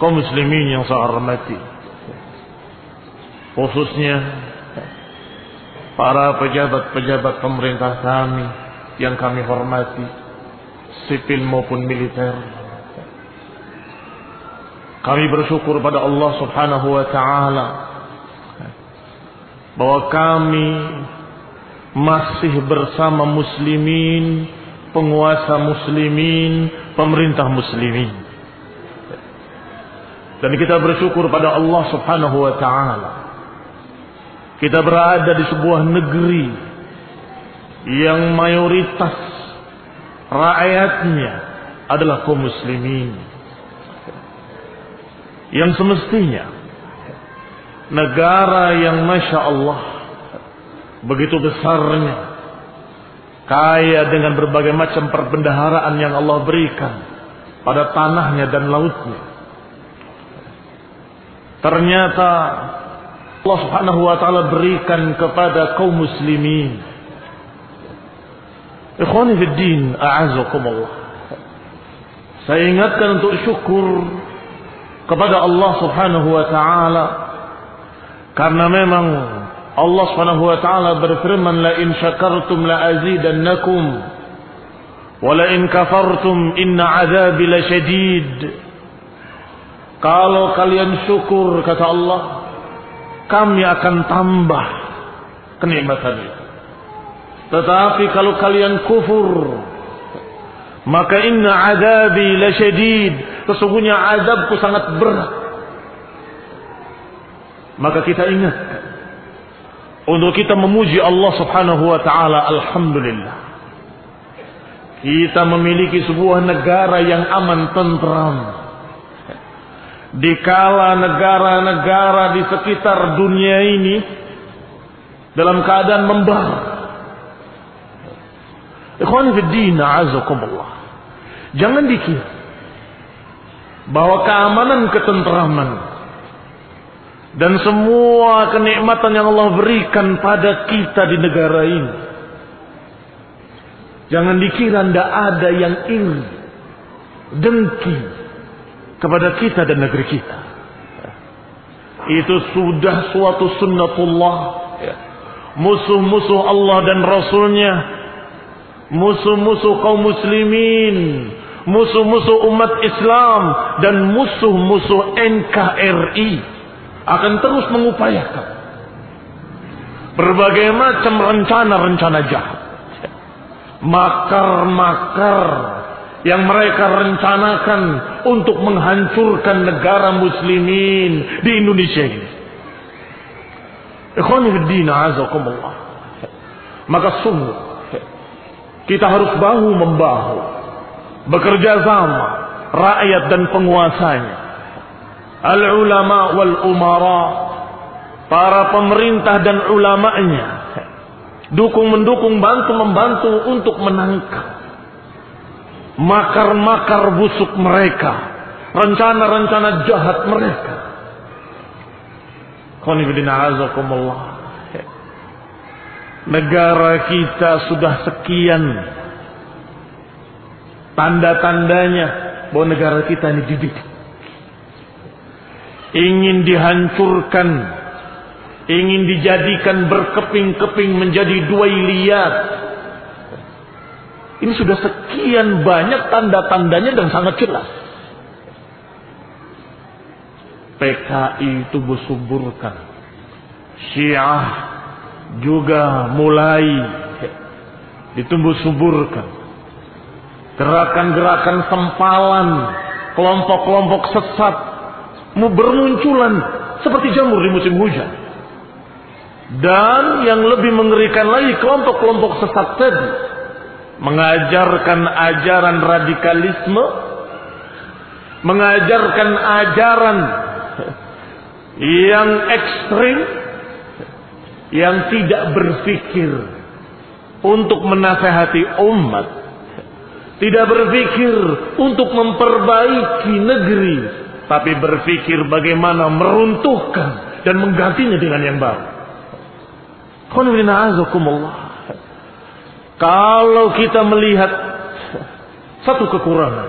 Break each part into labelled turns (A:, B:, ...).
A: Kaum muslimin yang saya hormati khususnya para pejabat-pejabat pemerintah kami yang kami hormati sipil maupun militer kami bersyukur pada Allah Subhanahu wa taala bahwa kami masih bersama muslimin, penguasa muslimin, pemerintah muslimin. Dan kita bersyukur pada Allah subhanahu wa ta'ala. Kita berada di sebuah negeri yang mayoritas rakyatnya adalah kaum muslimin. Yang semestinya negara yang Masya Allah begitu besarnya kaya dengan berbagai macam perbendaharaan yang Allah berikan pada tanahnya dan lautnya ternyata Allah Subhanahu wa taala berikan kepada kaum muslimin. Ikhwani fi din, a'azakumullah. Saya ingatkan untuk syukur kepada Allah Subhanahu wa taala karena memang Allah Subhanahu wa taala berfirman la in syakartum la azidannakum wa la in kafartum inna azabi lasyadid. Kalau kalian syukur kata Allah, kami akan tambah kenikmatan itu. Tetapi kalau kalian kufur, maka inna adabi lasyadid. Sesungguhnya azabku sangat berat. Maka kita ingat untuk kita memuji Allah Subhanahu wa taala alhamdulillah. Kita memiliki sebuah negara yang aman tentram dikala negara-negara di sekitar dunia ini dalam keadaan membara. Ikhwan fiddin azakumullah. Jangan dikira bahwa keamanan ketentraman dan semua kenikmatan yang Allah berikan pada kita di negara ini jangan dikira tidak ada yang iri dengki kepada kita dan negeri kita. Itu sudah suatu sunnatullah. Musuh-musuh Allah dan Rasulnya. Musuh-musuh kaum muslimin. Musuh-musuh umat Islam. Dan musuh-musuh NKRI. Akan terus mengupayakan. Berbagai macam rencana-rencana jahat. Makar-makar yang mereka rencanakan untuk menghancurkan negara muslimin di Indonesia ini. Maka sungguh kita harus bahu membahu bekerja sama rakyat dan penguasanya. Al ulama wal umara para pemerintah dan ulamanya dukung mendukung bantu membantu untuk menangkap makar-makar busuk mereka, rencana-rencana jahat mereka. Negara kita sudah sekian tanda-tandanya bahwa negara kita ini dididik. Ingin dihancurkan, ingin dijadikan berkeping-keping menjadi dua liat ini sudah sekian banyak tanda-tandanya dan sangat jelas. PKI tubuh suburkan. Syiah juga mulai ditumbuh suburkan. Gerakan-gerakan sempalan, kelompok-kelompok sesat bermunculan seperti jamur di musim hujan. Dan yang lebih mengerikan lagi kelompok-kelompok sesat tadi mengajarkan ajaran radikalisme, mengajarkan ajaran yang ekstrim, yang tidak berpikir untuk menasehati umat, tidak berpikir untuk memperbaiki negeri, tapi berpikir bagaimana meruntuhkan dan menggantinya dengan yang baru. Kalau kita melihat satu kekurangan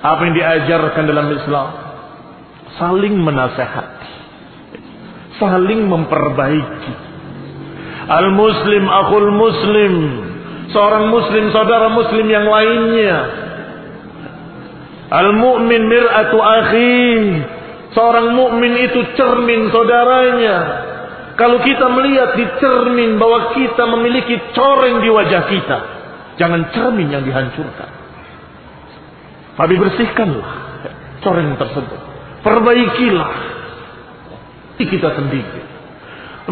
A: apa yang diajarkan dalam Islam? Saling menasehati. Saling memperbaiki. Al muslim akhul muslim. Seorang muslim saudara muslim yang lainnya. Al mu'min mir'atu akhi. Seorang mukmin itu cermin saudaranya kalau kita melihat di cermin bahwa kita memiliki coreng di wajah kita, jangan cermin yang dihancurkan. Tapi bersihkanlah coreng tersebut. Perbaikilah kita sendiri.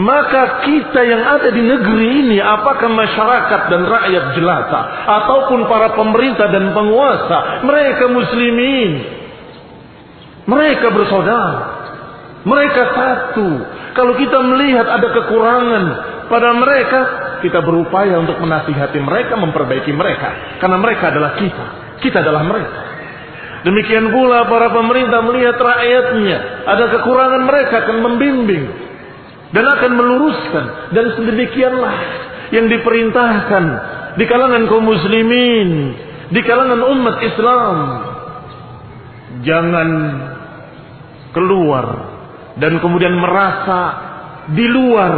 A: Maka kita yang ada di negeri ini, apakah masyarakat dan rakyat jelata, ataupun para pemerintah dan penguasa, mereka muslimin, mereka bersaudara, mereka satu, kalau kita melihat ada kekurangan pada mereka, kita berupaya untuk menasihati mereka, memperbaiki mereka. Karena mereka adalah kita. Kita adalah mereka. Demikian pula para pemerintah melihat rakyatnya. Ada kekurangan mereka akan membimbing. Dan akan meluruskan. Dan sedemikianlah yang diperintahkan di kalangan kaum muslimin. Di kalangan umat Islam. Jangan keluar dan kemudian merasa di luar.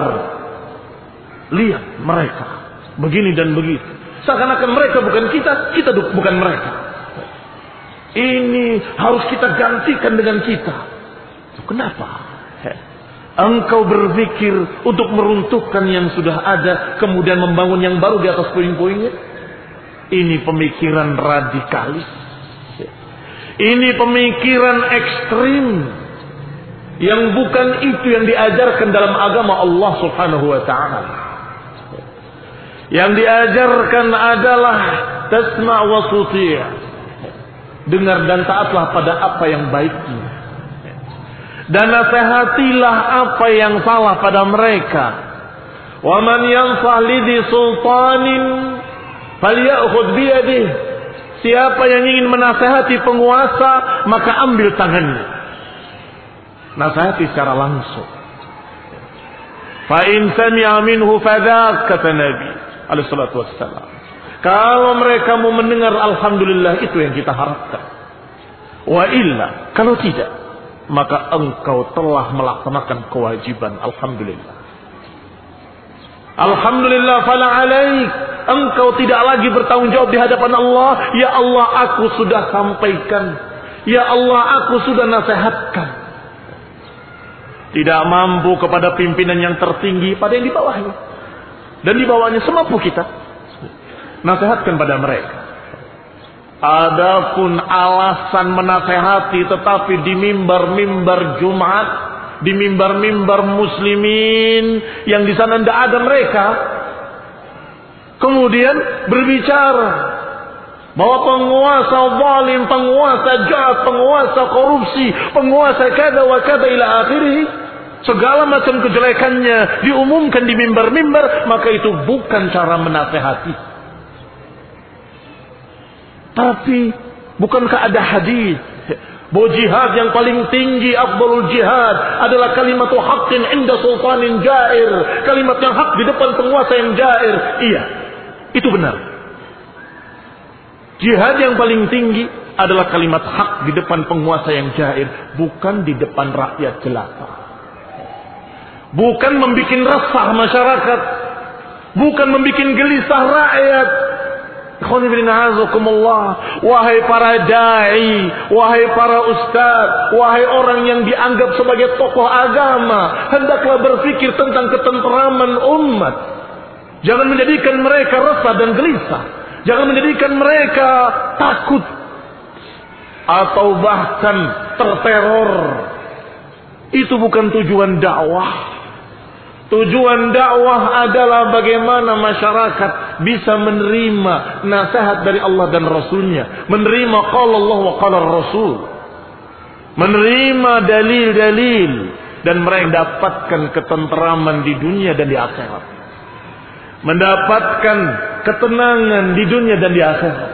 A: Lihat mereka. Begini dan begitu. Seakan-akan mereka bukan kita kita bukan mereka. Ini harus kita gantikan dengan kita. Kenapa? Engkau berpikir untuk meruntuhkan yang sudah ada kemudian membangun yang baru di atas puing-puingnya ini pemikiran radikalis. Ini pemikiran ekstrim yang bukan itu yang diajarkan dalam agama Allah Subhanahu wa taala. Yang diajarkan adalah tasma' wa tuti'. Dengar dan taatlah pada apa yang baiknya. Dan nasihatilah apa yang salah pada mereka. Wa man yansah lidhi sultanin falyakhudh biyadihi. Siapa yang ingin menasehati penguasa, maka ambil tangannya nasihati secara langsung. Fa in sami'a minhu fadzak kata Nabi alaihi salatu wassalam. Kalau mereka mau mendengar alhamdulillah itu yang kita harapkan. Wa illa kalau tidak maka engkau telah melaksanakan kewajiban alhamdulillah. Alhamdulillah fala alaik. Engkau tidak lagi bertanggung jawab di hadapan Allah. Ya Allah aku sudah sampaikan. Ya Allah aku sudah nasihatkan. Tidak mampu kepada pimpinan yang tertinggi pada yang di bawahnya. Dan di bawahnya semampu kita. Nasihatkan pada mereka. Adapun alasan menasehati tetapi di mimbar-mimbar Jumat, di mimbar-mimbar muslimin yang di sana tidak ada mereka. Kemudian berbicara bahwa penguasa zalim, penguasa jahat, penguasa korupsi, penguasa kada wa kada ila akhirih segala macam kejelekannya diumumkan di mimbar-mimbar, maka itu bukan cara menasehati. Tapi bukankah ada hadis bahwa jihad yang paling tinggi afdalul jihad adalah kalimat haqqin inda sultanin jair, kalimat yang hak di depan penguasa yang jair. Iya, itu benar. Jihad yang paling tinggi adalah kalimat hak di depan penguasa yang jair, bukan di depan rakyat jelata. Bukan membuat resah masyarakat. Bukan membuat gelisah rakyat. Wahai para da'i, wahai para ustaz, wahai orang yang dianggap sebagai tokoh agama, hendaklah berpikir tentang ketenteraman umat. Jangan menjadikan mereka resah dan gelisah. Jangan menjadikan mereka takut atau bahkan terteror. Itu bukan tujuan dakwah. Tujuan dakwah adalah bagaimana masyarakat bisa menerima nasihat dari Allah dan Rasulnya. Menerima qala Allah wa qala Rasul. Menerima dalil-dalil. Dan mereka mendapatkan ketenteraman di dunia dan di akhirat. Mendapatkan ketenangan di dunia dan di akhirat.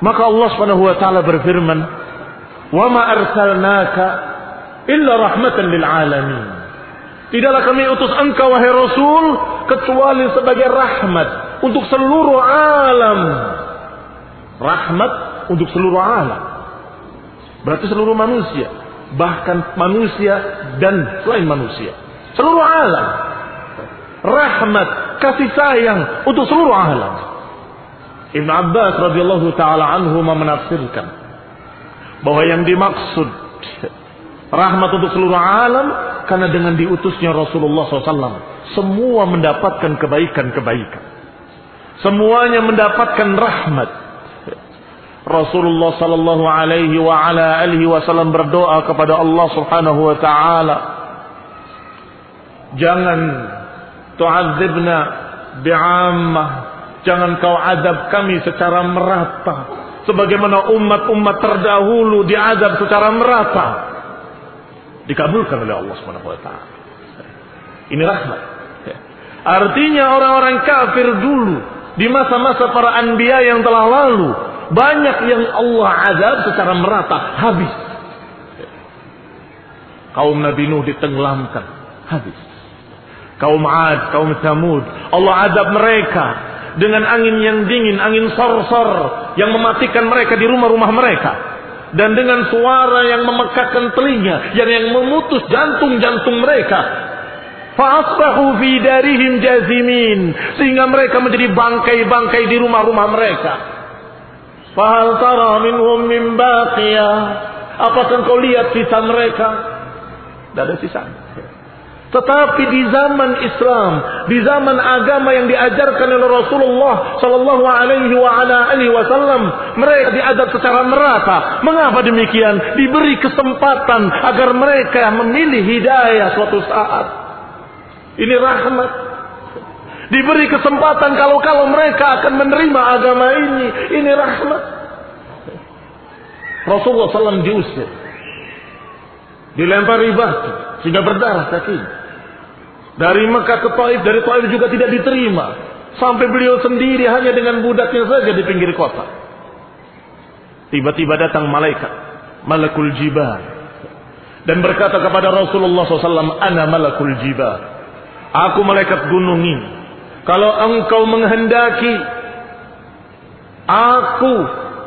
A: Maka Allah Subhanahu wa taala berfirman, "Wa ma arsalnaka illa rahmatan lil alamin." Tidaklah kami utus engkau wahai Rasul kecuali sebagai rahmat untuk seluruh alam. Rahmat untuk seluruh alam. Berarti seluruh manusia, bahkan manusia dan selain manusia. Seluruh alam. Rahmat, kasih sayang untuk seluruh alam. Ibn Abbas radhiyallahu taala anhu menafsirkan bahwa yang dimaksud rahmat untuk seluruh alam karena dengan diutusnya Rasulullah SAW semua mendapatkan kebaikan-kebaikan. Semuanya mendapatkan rahmat. Rasulullah sallallahu alaihi wa ala alihi wasallam berdoa kepada Allah Subhanahu wa taala Jangan tu'adzibna bi'ammah Jangan kau adab kami secara merata sebagaimana umat-umat terdahulu diadab secara merata dikabulkan oleh Allah Subhanahu wa taala. Ini rahmat. Artinya orang-orang kafir dulu di masa-masa para anbiya yang telah lalu banyak yang Allah azab secara merata habis. Kaum Nabi Nuh ditenggelamkan habis. Kaum Ad, kaum Samud, Allah azab mereka dengan angin yang dingin, angin sor-sor yang mematikan mereka di rumah-rumah mereka dan dengan suara yang memekakkan telinga yang yang memutus jantung-jantung mereka Fa'asbahu fi darihim jazimin sehingga mereka menjadi bangkai-bangkai di rumah-rumah mereka. Fahal tara minhum min baqiyah? Apakah kau lihat sisa mereka? Tidak ada sisa. Tetapi di zaman Islam, di zaman agama yang diajarkan oleh Rasulullah Sallallahu Alaihi Wasallam, mereka diadab secara merata. Mengapa demikian? Diberi kesempatan agar mereka memilih hidayah suatu saat. Ini rahmat. Diberi kesempatan kalau-kalau mereka akan menerima agama ini. Ini rahmat. Rasulullah SAW diusir. Dilempari batu. Sehingga berdarah kakinya. Dari Mekah ke Taif, dari Taif juga tidak diterima. Sampai beliau sendiri hanya dengan budaknya saja di pinggir kota. Tiba-tiba datang malaikat. Malakul Jibar. Dan berkata kepada Rasulullah SAW, Ana malakul Jibar. Aku malaikat gunung ini. Kalau engkau menghendaki aku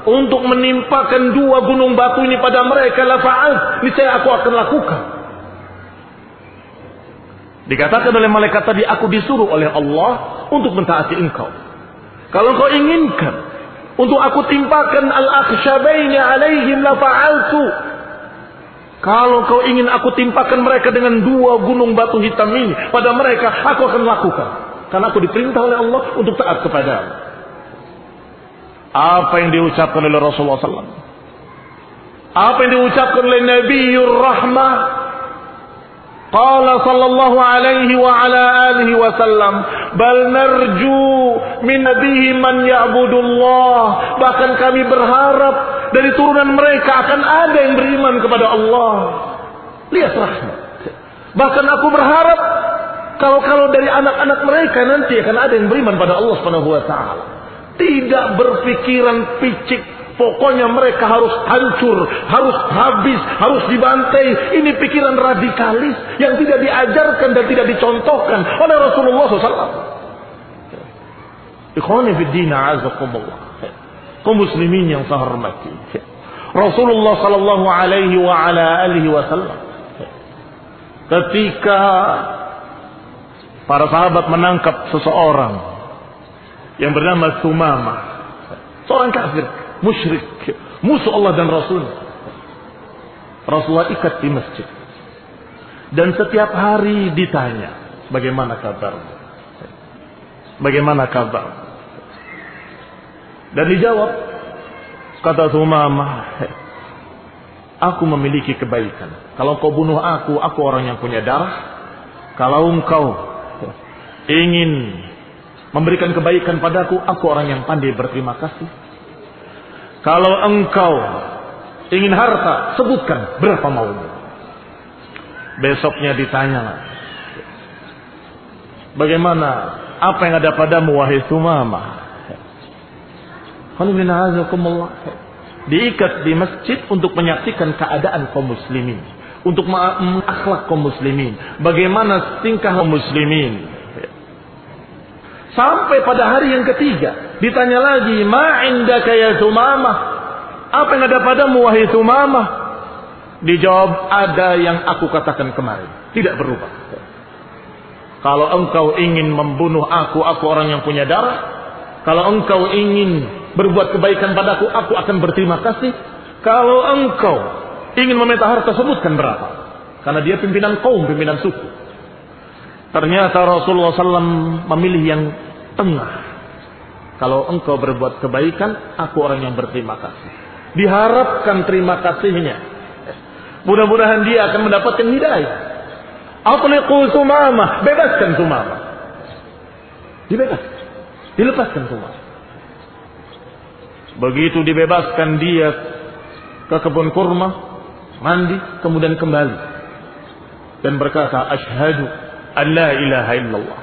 A: untuk menimpakan dua gunung batu ini pada mereka, la fa'al. Niscaya aku akan lakukan. Dikatakan oleh malaikat tadi, aku disuruh oleh Allah untuk mentaati engkau. Kalau engkau inginkan untuk aku timpakan al-akhshabaini alaihim la fa'altu. Kalau kau ingin aku timpakan mereka dengan dua gunung batu hitam ini pada mereka, aku akan lakukan. Karena aku diperintah oleh Allah untuk taat kepada Apa yang diucapkan oleh Rasulullah SAW? Apa yang diucapkan oleh Nabiur Rahmah Qala sallallahu alaihi wa ala alihi wa sallam bal narju min nabihi man ya'budullah. Bahkan kami berharap dari turunan mereka akan ada yang beriman kepada Allah. Lihat rahmat. Bahkan aku berharap kalau kalau dari anak-anak mereka nanti akan ada yang beriman pada Allah Subhanahu wa taala. Tidak berpikiran picik. Pokoknya mereka harus hancur, harus habis, harus dibantai. Ini pikiran radikalis yang tidak diajarkan dan tidak dicontohkan oleh Rasulullah SAW. Fiddina azakumullah. Kau muslimin yang saya hormati. Rasulullah sallallahu alaihi wa ala alihi wasallam ketika para sahabat menangkap seseorang yang bernama Sumamah Seorang kafir, musyrik, musuh Allah dan Rasul. Rasulullah ikat di masjid. Dan setiap hari ditanya, bagaimana kabar? Bagaimana kabar? Dan dijawab, kata Sumamah, aku memiliki kebaikan. Kalau kau bunuh aku, aku orang yang punya darah. Kalau engkau ingin memberikan kebaikan padaku, aku orang yang pandai berterima kasih. Kalau engkau ingin harta, sebutkan berapa maumu. Besoknya ditanya Bagaimana? Apa yang ada padamu wahai Sumama? Diikat di masjid untuk menyaksikan keadaan kaum muslimin. Untuk mengakhlak kaum muslimin. Bagaimana tingkah kaum muslimin. Sampai pada hari yang ketiga. Ditanya lagi. Ma indaka ya Sumamah. Apa yang ada padamu wahai Sumamah? Dijawab ada yang aku katakan kemarin. Tidak berubah. Kalau engkau ingin membunuh aku, aku orang yang punya darah. Kalau engkau ingin berbuat kebaikan padaku, aku akan berterima kasih. Kalau engkau ingin meminta harta, sebutkan berapa. Karena dia pimpinan kaum, pimpinan suku. Ternyata Rasulullah SAW memilih yang tengah. Kalau engkau berbuat kebaikan, aku orang yang berterima kasih. Diharapkan terima kasihnya. Mudah-mudahan dia akan mendapatkan hidayah. Atliqu sumama, bebaskan sumama. Dibebaskan. Dilepaskan sumama. Begitu dibebaskan dia ke kebun kurma, mandi, kemudian kembali. Dan berkata, Ashadu an la ilaha illallah.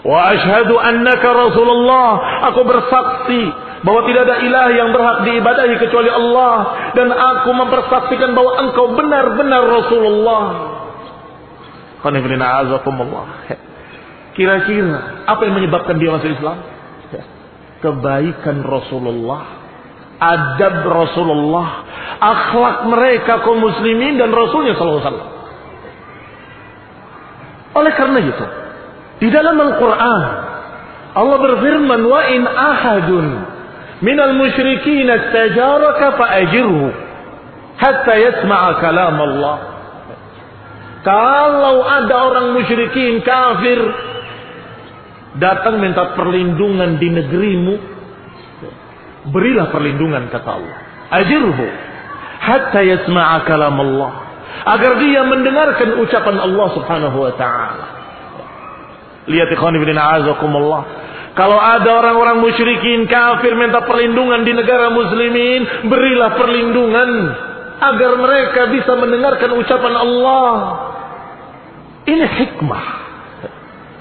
A: Wa ashadu annaka Rasulullah. Aku bersaksi bahwa tidak ada ilah yang berhak diibadahi kecuali Allah. Dan aku mempersaksikan bahwa engkau benar-benar Rasulullah. Kira-kira apa yang menyebabkan dia masuk Islam? Kebaikan Rasulullah, adab Rasulullah, akhlak mereka kaum muslimin dan Rasulnya Sallallahu Alaihi Wasallam. Oleh karena itu, di dalam Al-Quran Allah berfirman, wa in ahadun minal musyrikin istajaraka fa'ajirhu hatta yasma'a kalam Allah. Kalau ada orang musyrikin kafir datang minta perlindungan di negerimu, berilah perlindungan kata Allah. Ajirhu hatta yasma'a kalam Allah. Agar dia mendengarkan ucapan Allah subhanahu wa ta'ala. Lihat ikhwan ibn a'azakumullah. Kalau ada orang-orang musyrikin kafir minta perlindungan di negara muslimin, berilah perlindungan agar mereka bisa mendengarkan ucapan Allah. Ini hikmah.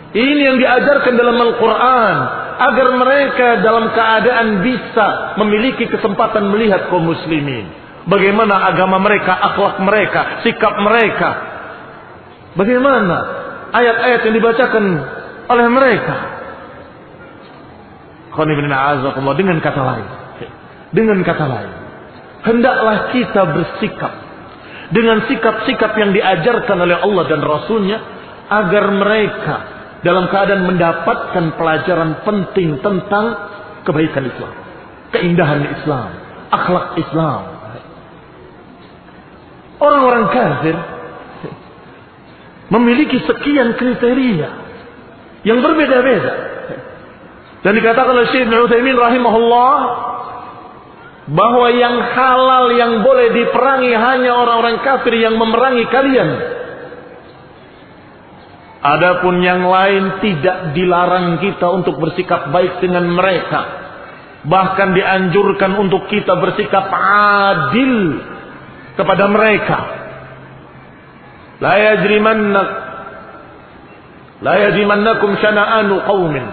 A: Ini yang diajarkan dalam Al-Quran. Agar mereka dalam keadaan bisa memiliki kesempatan melihat kaum muslimin. Bagaimana agama mereka, akhlak mereka, sikap mereka. Bagaimana ayat-ayat yang dibacakan oleh mereka. Dengan kata lain. Dengan kata lain. Hendaklah kita bersikap dengan sikap-sikap yang diajarkan oleh Allah dan Rasulnya agar mereka dalam keadaan mendapatkan pelajaran penting tentang kebaikan Islam, keindahan Islam, akhlak Islam. Orang-orang kafir memiliki sekian kriteria yang berbeda-beda. Dan dikatakan oleh Syekh Ibn rahimahullah bahwa yang halal yang boleh diperangi hanya orang-orang kafir yang memerangi kalian. Adapun yang lain tidak dilarang kita untuk bersikap baik dengan mereka. Bahkan dianjurkan untuk kita bersikap adil kepada mereka. La yajrimannak la yajrimannakum syana'anu qaumin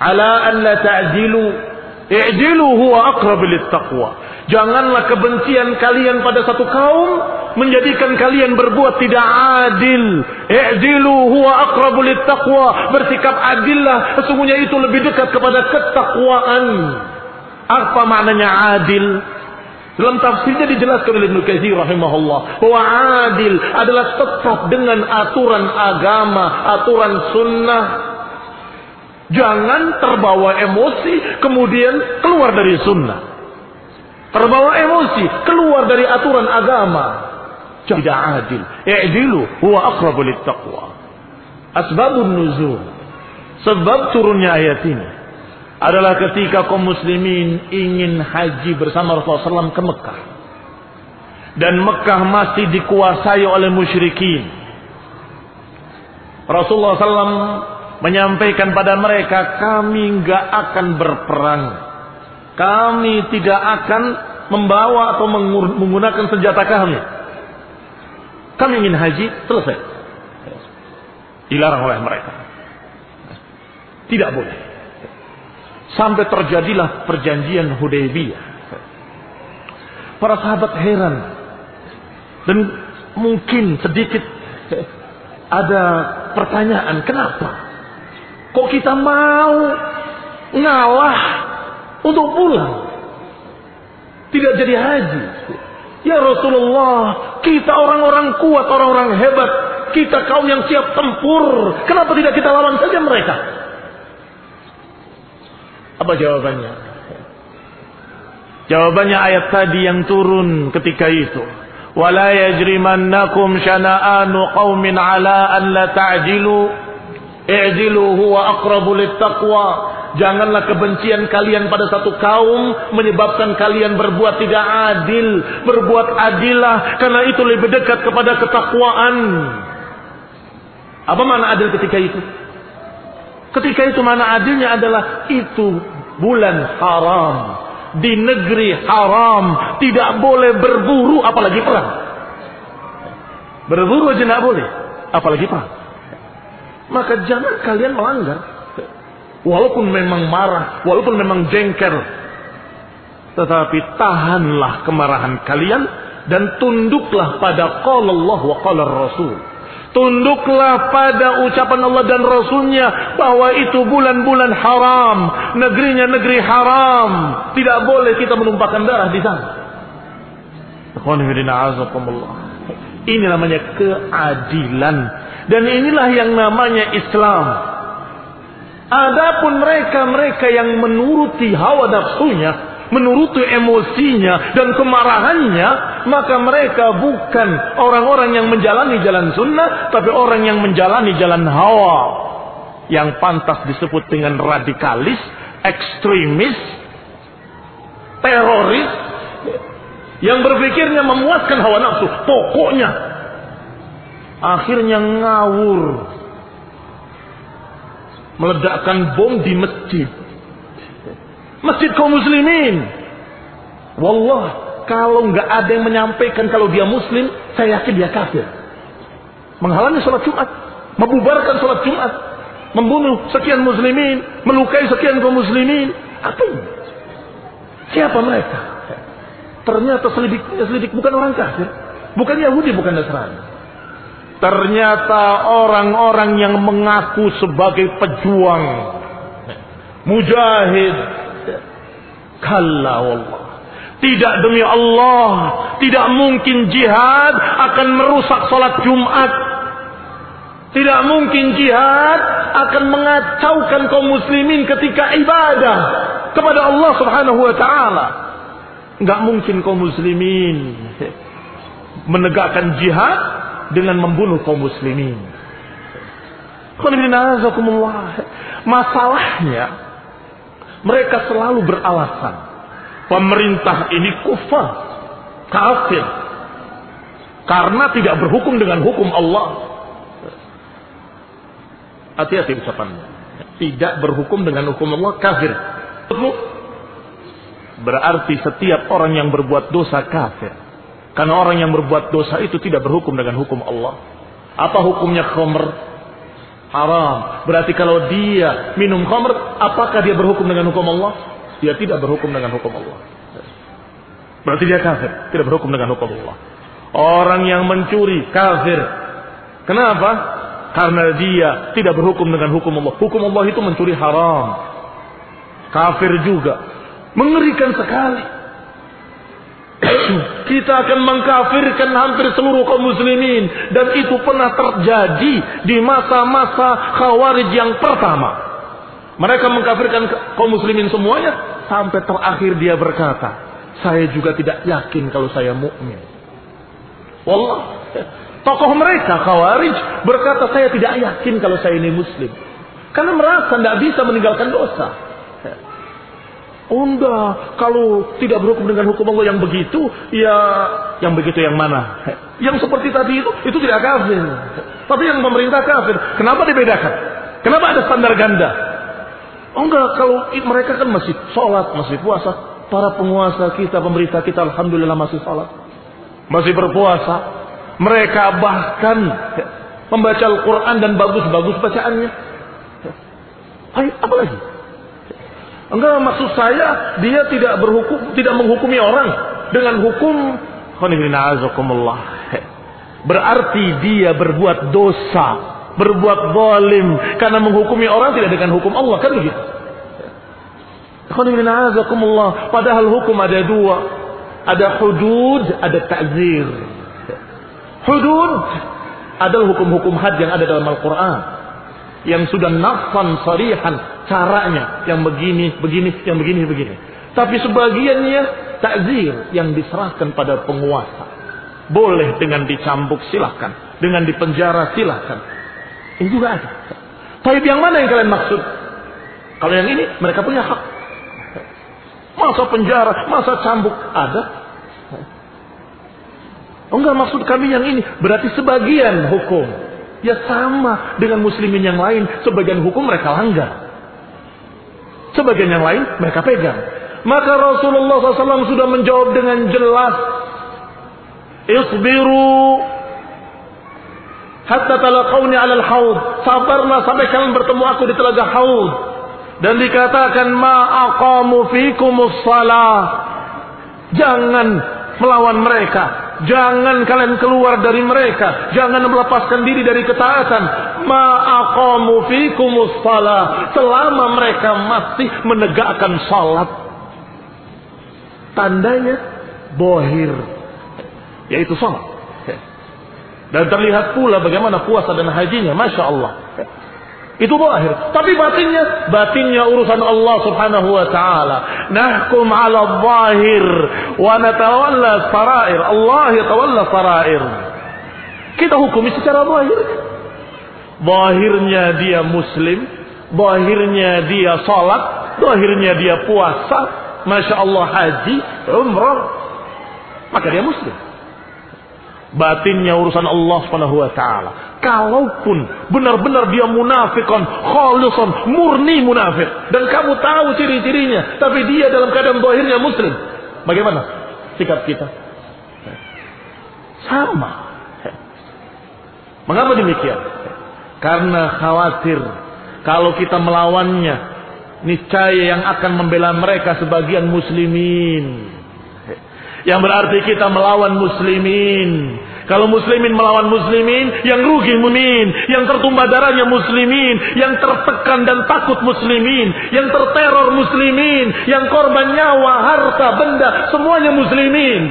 A: ala an la ta'dilu I'dilu huwa aqrabu taqwa. Janganlah kebencian kalian pada satu kaum menjadikan kalian berbuat tidak adil. I'dilu huwa aqrabu taqwa. Bersikap adillah, sesungguhnya itu lebih dekat kepada ketakwaan. Apa maknanya adil? Dalam tafsirnya dijelaskan oleh Ibnu Katsir rahimahullah bahwa adil adalah tetap dengan aturan agama, aturan sunnah Jangan terbawa emosi kemudian keluar dari sunnah. Terbawa emosi keluar dari aturan agama. Tidak adil. I'dilu huwa aqrabu taqwa. Asbabun nuzul. Sebab turunnya ayat ini adalah ketika kaum muslimin ingin haji bersama Rasulullah SAW ke Mekah. Dan Mekah masih dikuasai oleh musyrikin. Rasulullah SAW menyampaikan pada mereka kami nggak akan berperang. Kami tidak akan membawa atau menggunakan senjata kami. Kami ingin haji selesai. Dilarang oleh mereka. Tidak boleh sampai terjadilah perjanjian Hudaybiyah para sahabat heran dan mungkin sedikit ada pertanyaan kenapa Kok kita mau ngalah untuk pulang? Tidak jadi haji. Ya Rasulullah, kita orang-orang kuat, orang-orang hebat. Kita kaum yang siap tempur. Kenapa tidak kita lawan saja mereka? Apa jawabannya? Jawabannya ayat tadi yang turun ketika itu. Wala yajrimannakum syana'anu qaumin ala an la ta'jilu I'dilu huwa aqrabu taqwa. Janganlah kebencian kalian pada satu kaum menyebabkan kalian berbuat tidak adil. Berbuat adilah karena itu lebih dekat kepada ketakwaan. Apa mana adil ketika itu? Ketika itu mana adilnya adalah itu bulan haram. Di negeri haram tidak boleh berburu apalagi perang. Berburu aja tidak boleh, apalagi perang maka jangan kalian melanggar. Walaupun memang marah, walaupun memang jengkel. Tetapi tahanlah kemarahan kalian dan tunduklah pada qala Allah wa qala Rasul. Tunduklah pada ucapan Allah dan Rasulnya bahwa itu bulan-bulan haram, negerinya negeri haram. Tidak boleh kita menumpahkan darah di sana. Ini namanya keadilan dan inilah yang namanya Islam. Adapun mereka-mereka yang menuruti hawa nafsunya, menuruti emosinya dan kemarahannya, maka mereka bukan orang-orang yang menjalani jalan sunnah, tapi orang yang menjalani jalan hawa. Yang pantas disebut dengan radikalis, ekstremis, teroris, yang berpikirnya memuaskan hawa nafsu. Pokoknya akhirnya ngawur meledakkan bom di masjid masjid kaum muslimin. Wallah kalau nggak ada yang menyampaikan kalau dia muslim saya yakin dia kafir. Menghalangi sholat jumat membubarkan sholat jumat membunuh sekian muslimin melukai sekian kaum muslimin. Apa ini? Siapa mereka? Ternyata selidik selidik bukan orang kafir bukan Yahudi bukan Nasrani. Ternyata orang-orang yang mengaku sebagai pejuang, mujahid, kalla wallah. Tidak demi Allah, tidak mungkin jihad akan merusak salat Jumat. Tidak mungkin jihad akan mengacaukan kaum muslimin ketika ibadah kepada Allah Subhanahu wa taala. Enggak mungkin kaum muslimin menegakkan jihad dengan membunuh kaum muslimin. Masalahnya mereka selalu beralasan pemerintah ini kufar, kafir karena tidak berhukum dengan hukum Allah. Hati-hati ucapannya. Tidak berhukum dengan hukum Allah kafir. Berarti setiap orang yang berbuat dosa kafir. Karena orang yang berbuat dosa itu tidak berhukum dengan hukum Allah. Apa hukumnya khamr? Haram. Berarti kalau dia minum khamr, apakah dia berhukum dengan hukum Allah? Dia tidak berhukum dengan hukum Allah. Berarti dia kafir, tidak berhukum dengan hukum Allah. Orang yang mencuri kafir. Kenapa? Karena dia tidak berhukum dengan hukum Allah. Hukum Allah itu mencuri haram. Kafir juga. Mengerikan sekali. kita akan mengkafirkan hampir seluruh kaum muslimin dan itu pernah terjadi di masa-masa khawarij yang pertama Mereka mengkafirkan kaum muslimin semuanya sampai terakhir dia berkata, saya juga tidak yakin kalau saya mukmin. Wallah, tokoh mereka Khawarij berkata saya tidak yakin kalau saya ini muslim. Karena merasa tidak bisa meninggalkan dosa. Oh enggak, kalau tidak berhukum dengan hukum Allah yang begitu, ya yang begitu yang mana? Yang seperti tadi itu, itu tidak kafir. Tapi yang pemerintah kafir, kenapa dibedakan? Kenapa ada standar ganda? Oh enggak, kalau mereka kan masih sholat, masih puasa. Para penguasa kita, pemerintah kita, Alhamdulillah masih sholat. Masih berpuasa. Mereka bahkan membaca Al-Quran dan bagus-bagus bacaannya. Hai, apa lagi? Enggak, maksud saya dia tidak berhukum, tidak menghukumi orang dengan hukum Berarti dia berbuat dosa berbuat zalim karena menghukumi orang tidak dengan hukum Allah kan begitu. Padahal hukum ada dua. Ada hudud, ada ta'zir. Hudud adalah hukum-hukum had yang ada dalam Al-Quran. Yang sudah nafsan sarihan caranya. Yang begini, begini, yang begini, begini. Tapi sebagiannya takzir yang diserahkan pada penguasa. Boleh dengan dicambuk silahkan. Dengan dipenjara silahkan. Ini juga ada. Taib yang mana yang kalian maksud? Kalau yang ini mereka punya hak. Masa penjara, masa cambuk ada? Oh enggak maksud kami yang ini. Berarti sebagian hukum. Ya sama dengan muslimin yang lain. Sebagian hukum mereka langgar. Sebagian yang lain mereka pegang. Maka Rasulullah SAW sudah menjawab dengan jelas. Isbiru hatta talaqawni 'alal haud. Sabarlah sampai kalian bertemu aku di telaga haud. Dan dikatakan ma aqamu fikumus salah. Jangan melawan mereka. Jangan kalian keluar dari mereka. Jangan melepaskan diri dari ketaatan. Ma aqamu fikumus salah. Selama mereka masih menegakkan salat. Tandanya bohir. Yaitu salat. Dan terlihat pula bagaimana puasa dan hajinya. Masya Allah. Itu zahir. Tapi batinnya, batinnya urusan Allah subhanahu wa ta'ala. Nahkum ala zahir. Wa natawalla sarair. Allah yatawalla sarair. Kita hukumi secara zahir. Zahirnya dia muslim. Zahirnya dia salat. Zahirnya dia puasa. Masya Allah haji, umrah. Maka dia muslim batinnya urusan Allah Subhanahu wa taala. Kalaupun benar-benar dia munafikon, khalisan, murni munafik dan kamu tahu ciri-cirinya, tapi dia dalam keadaan zahirnya muslim. Bagaimana sikap kita? Sama. Mengapa demikian? Karena khawatir kalau kita melawannya, niscaya yang akan membela mereka sebagian muslimin. Yang berarti kita melawan muslimin. Kalau muslimin melawan muslimin, yang rugi muslimin, yang tertumbah darahnya muslimin, yang tertekan dan takut muslimin, yang terteror muslimin, yang korban nyawa, harta, benda, semuanya muslimin.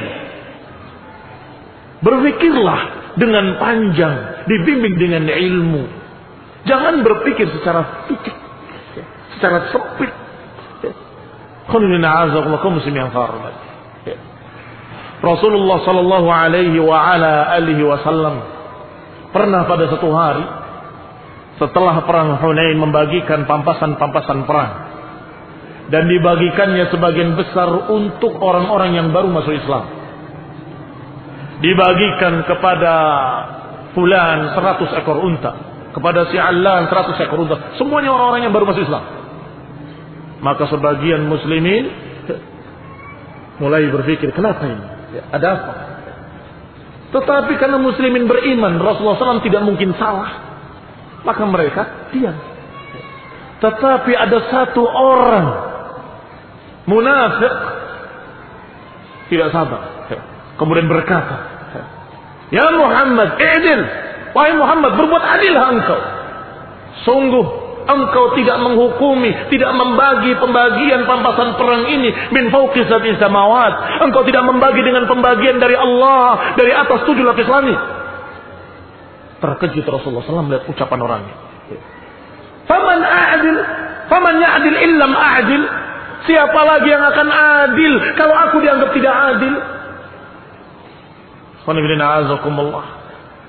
A: Berpikirlah dengan panjang, dibimbing dengan ilmu. Jangan berpikir secara pikir, secara sempit. Khulina azza wa muslim yang hormat. Rasulullah sallallahu alaihi wa ala alihi wasallam pernah pada satu hari setelah perang Hunain membagikan pampasan-pampasan perang dan dibagikannya sebagian besar untuk orang-orang yang baru masuk Islam. Dibagikan kepada fulan 100 ekor unta, kepada si Alan 100 ekor unta, semuanya orang-orang yang baru masuk Islam. Maka sebagian muslimin mulai berpikir, kenapa ini? Ya, ada apa? Tetapi karena muslimin beriman, Rasulullah SAW tidak mungkin salah. Maka mereka diam. Tetapi ada satu orang munafik tidak sabar. Kemudian berkata, Ya Muhammad, idil. Wahai Muhammad, berbuat adillah engkau. Sungguh engkau tidak menghukumi, tidak membagi pembagian pampasan perang ini min fauqi sab'i samawat. Engkau tidak membagi dengan pembagian dari Allah dari atas tujuh lapis langit. Terkejut Rasulullah SAW melihat ucapan orangnya. Faman a'dil? Faman ya'dil illam a'dil. Siapa lagi yang akan adil kalau aku dianggap tidak adil?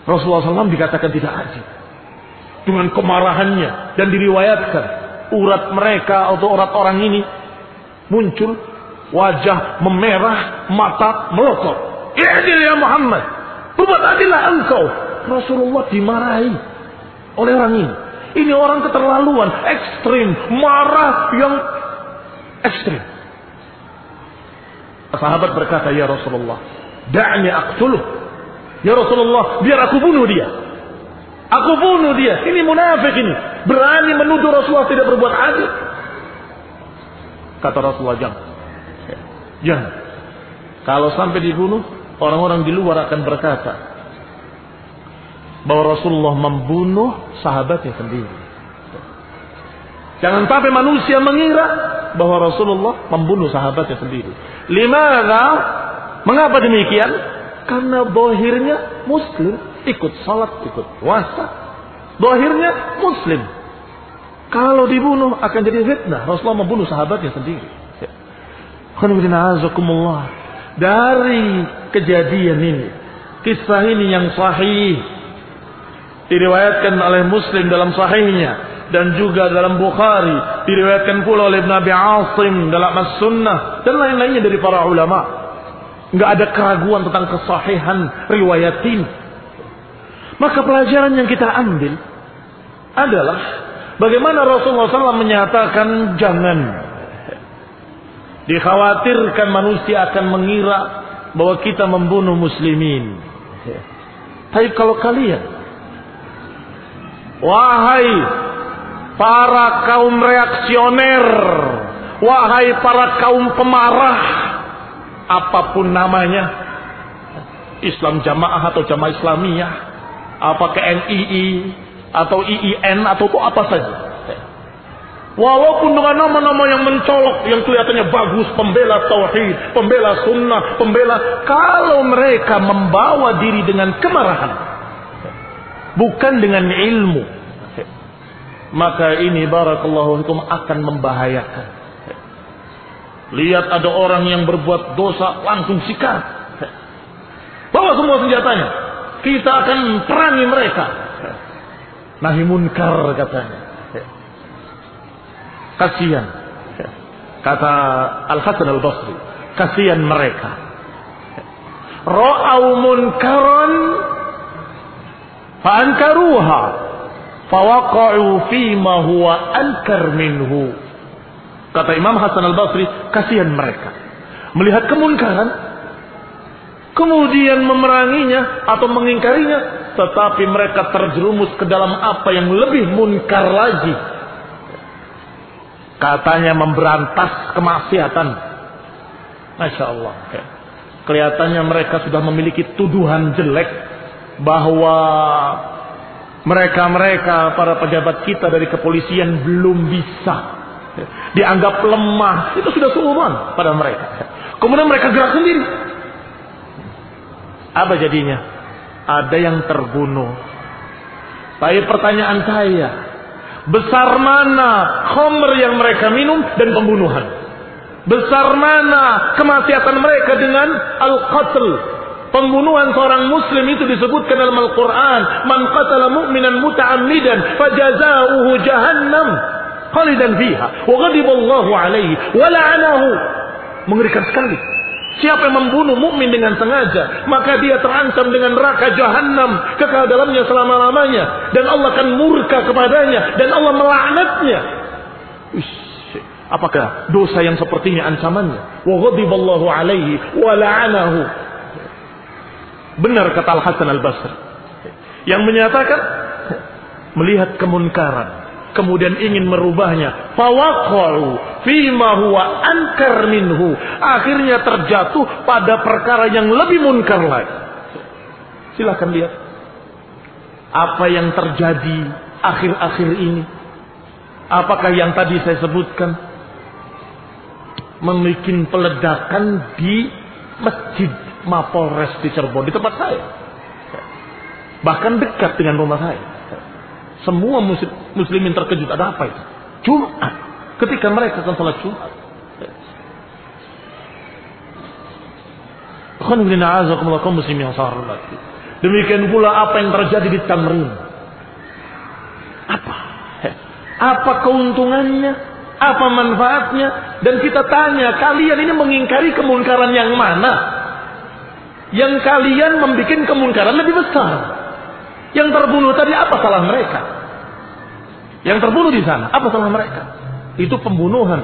A: Rasulullah SAW dikatakan tidak adil. Dengan kemarahannya dan diriwayatkan urat mereka atau urat orang ini muncul wajah memerah, mata melotot. Adil ya Muhammad. Berbuat adillah engkau. Rasulullah dimarahi oleh orang ini. Ini orang keterlaluan, ekstrim, marah yang ekstrim. Sahabat berkata, Ya Rasulullah, da'ni aktuluh. Ya Rasulullah, biar aku bunuh dia. Aku bunuh dia. Ini munafik ini. Berani menuduh Rasulullah tidak berbuat adil. Kata Rasulullah, jangan. Jangan. Kalau sampai dibunuh, orang-orang di luar akan berkata, bahwa Rasulullah membunuh sahabatnya sendiri. Jangan sampai manusia mengira bahwa Rasulullah membunuh sahabatnya sendiri. Limana? Mengapa demikian? Karena bohirnya muslim, ikut salat, ikut puasa. Bohirnya muslim. Kalau dibunuh akan jadi fitnah. Rasulullah membunuh sahabatnya sendiri. Dari kejadian ini, kisah ini yang sahih diriwayatkan oleh Muslim dalam sahihnya dan juga dalam Bukhari diriwayatkan pula oleh Nabi Asim dalam As-Sunnah dan lain-lainnya dari para ulama. Enggak ada keraguan tentang kesahihan riwayat ini. Maka pelajaran yang kita ambil adalah bagaimana Rasulullah SAW menyatakan jangan dikhawatirkan manusia akan mengira bahwa kita membunuh muslimin. Tapi kalau kalian Wahai para kaum reaksioner, wahai para kaum pemarah, apa pun namanya, Islam Jamaah atau Jamaah Islamiyah, apakah NII atau IIN atau itu apa saja. Walaupun dengan nama-nama yang mencolok, yang kelihatannya bagus, pembela tauhid, pembela sunnah, pembela, kalau mereka membawa diri dengan kemarahan, bukan dengan ilmu maka ini barakallahu fikum akan membahayakan. Lihat ada orang yang berbuat dosa langsung sikat. Bawa semua senjatanya kita akan perangi mereka nahi munkar katanya kasihan kata Al Hasan Al Basri kasihan mereka ra'au munkaran Fa'ankaruha. Fawaqa'u fima huwa ankar minhu. Kata Imam Hasan al-Basri, kasihan mereka. Melihat kemunkaran, kemudian memeranginya atau mengingkarinya, tetapi mereka terjerumus ke dalam apa yang lebih munkar lagi. Katanya memberantas kemaksiatan. Masya Allah. Kelihatannya mereka sudah memiliki tuduhan jelek bahwa mereka-mereka para pejabat kita dari kepolisian belum bisa dianggap lemah itu sudah seumuran pada mereka kemudian mereka gerak sendiri apa jadinya ada yang terbunuh tapi pertanyaan saya besar mana khomer yang mereka minum dan pembunuhan besar mana kemaksiatan mereka dengan al-qatl Pembunuhan seorang muslim itu disebutkan dalam Al-Quran. Man qatala mu'minan muta'ammidan fajazauhu jahannam. Khalidan fiha. Wa ghadiballahu alaihi. Wa la'anahu. Mengerikan sekali. Siapa yang membunuh mukmin dengan sengaja, maka dia terancam dengan neraka jahanam kekal dalamnya selama-lamanya dan Allah akan murka kepadanya dan Allah melaknatnya. Apakah dosa yang sepertinya ancamannya? Wa ghadiballahu alaihi wa la'anahu Benar kata Al-Hasan Al-Basri. Yang menyatakan melihat kemunkaran kemudian ingin merubahnya. Fawaqa'u fima huwa ankar minhu. Akhirnya terjatuh pada perkara yang lebih munkar lagi. Silakan lihat. Apa yang terjadi akhir-akhir ini? Apakah yang tadi saya sebutkan? Membuat peledakan di masjid Mapolres di Cirebon, di tempat saya. Bahkan dekat dengan rumah saya. Semua muslim, muslimin terkejut, ada apa itu? Jumat. ketika mereka akan salat Jumat. Demikian pula apa yang terjadi di Tamrin. Apa? Apa keuntungannya? Apa manfaatnya? Dan kita tanya, kalian ini mengingkari kemunkaran yang mana? Yang kalian membuat kemunkaran lebih besar. Yang terbunuh tadi apa salah mereka? Yang terbunuh di sana, apa salah mereka? Itu pembunuhan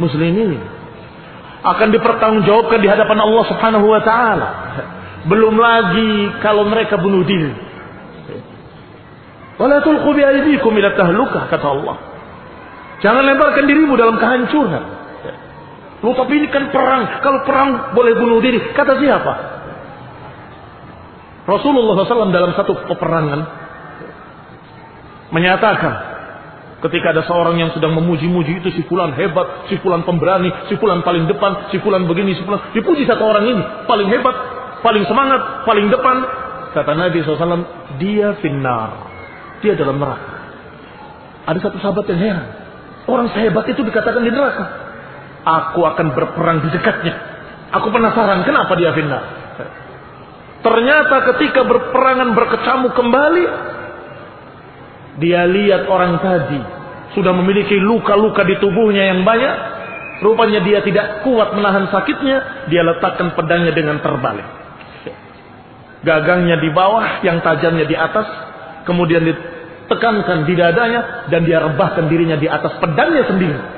A: muslimin. Akan dipertanggungjawabkan di hadapan Allah Subhanahu wa taala. Belum lagi kalau mereka bunuh diri. Wala tulqu bi aydikum ila kata Allah. Jangan lemparkan dirimu dalam kehancuran. Lu tapi ini kan perang. Kalau perang boleh bunuh diri. Kata siapa? Rasulullah SAW dalam satu peperangan menyatakan ketika ada seorang yang sedang memuji-muji itu si fulan hebat, si fulan pemberani, si fulan paling depan, si fulan begini, si fulan dipuji satu orang ini paling hebat, paling semangat, paling depan. Kata Nabi SAW, dia finnar, dia dalam neraka. Ada satu sahabat yang heran, orang sehebat itu dikatakan di neraka. Aku akan berperang di dekatnya. Aku penasaran kenapa dia finnar. Ternyata ketika berperangan berkecamuk kembali, dia lihat orang tadi sudah memiliki luka-luka di tubuhnya yang banyak. Rupanya dia tidak kuat menahan sakitnya, dia letakkan pedangnya dengan terbalik. Gagangnya di bawah, yang tajamnya di atas, kemudian ditekankan di dadanya dan dia rebahkan dirinya di atas pedangnya sendiri.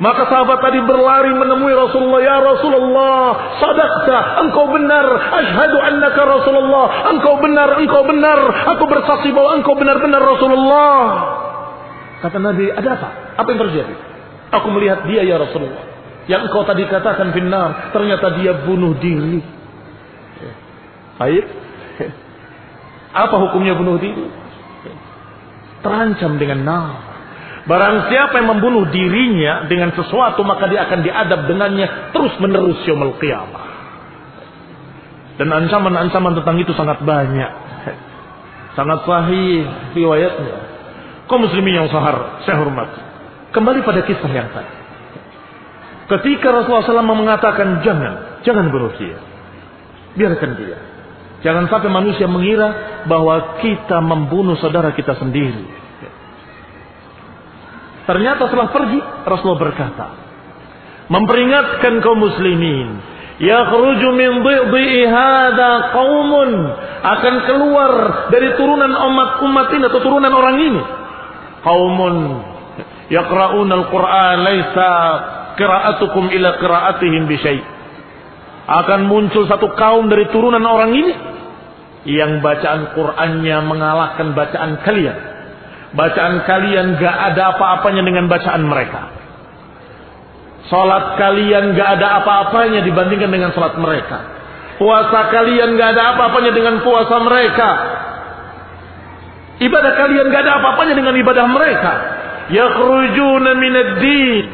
A: Maka sahabat tadi berlari menemui Rasulullah. Ya Rasulullah, sadaqta, engkau benar. Ashadu annaka Rasulullah. Engkau benar, engkau benar. Aku bersaksi bahwa engkau benar-benar Rasulullah. Kata Nabi, ada apa? Apa yang terjadi? Aku melihat dia ya Rasulullah. Yang engkau tadi katakan benar. Ternyata dia bunuh diri. Baik. Apa hukumnya bunuh diri? Terancam dengan nar. Barang siapa yang membunuh dirinya dengan sesuatu maka dia akan diadab dengannya terus menerus yaumul qiyamah. Dan ancaman-ancaman tentang itu sangat banyak. Sangat sahih riwayatnya. Kau muslimin yang sahar, saya hormat. Kembali pada kisah yang tadi. Ketika Rasulullah SAW mengatakan jangan, jangan bunuh dia. Biarkan dia. Jangan sampai manusia mengira bahwa kita membunuh saudara kita sendiri. Ternyata setelah pergi Rasulullah berkata, memperingatkan kaum muslimin, yakhruju min dhidhi hadha qaumun akan keluar dari turunan umat-umat ini atau turunan orang ini. Qaumun yaqra'una al-Qur'an laisa qira'atukum ila qira'atihim bi. Akan muncul satu kaum dari turunan orang ini yang bacaan Qur'annya mengalahkan bacaan kalian Bacaan kalian gak ada apa-apanya dengan bacaan mereka. Salat kalian gak ada apa-apanya dibandingkan dengan salat mereka. Puasa kalian gak ada apa-apanya dengan puasa mereka. Ibadah kalian gak ada apa-apanya dengan ibadah mereka. Yakhrujuna minad din.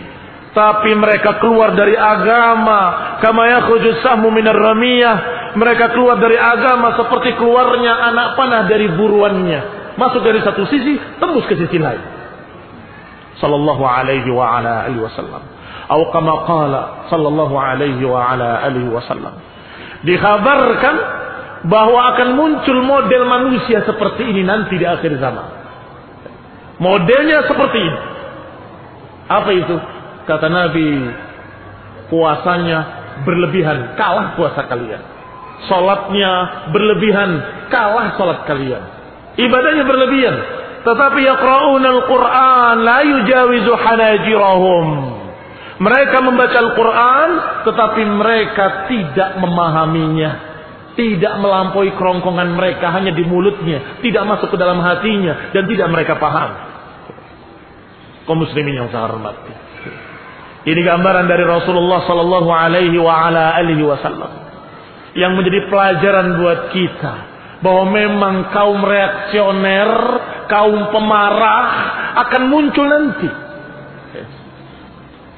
A: Tapi mereka keluar dari agama. Kama yakhruju sahmu minar ramiyah. Mereka keluar dari agama seperti keluarnya anak panah dari buruannya masuk dari satu sisi, tembus ke sisi lain. Sallallahu alaihi wa ala alihi wasallam. Atau kama qala sallallahu alaihi wa ala alihi wasallam. Dikhabarkan bahwa akan muncul model manusia seperti ini nanti di akhir zaman. Modelnya seperti ini. Apa itu? Kata Nabi, puasanya berlebihan, kalah puasa kalian. Salatnya berlebihan, kalah salat kalian ibadahnya berlebihan. Tetapi yaqra'una al-Qur'an la yujawizu hanajirahum. Mereka membaca Al-Quran tetapi mereka tidak memahaminya. Tidak melampaui kerongkongan mereka hanya di mulutnya. Tidak masuk ke dalam hatinya dan tidak mereka paham. Kaum muslimin yang saya hormati. Ini gambaran dari Rasulullah sallallahu alaihi wa ala alihi wasallam. Yang menjadi pelajaran buat kita bahwa memang kaum reaksioner, kaum pemarah akan muncul nanti.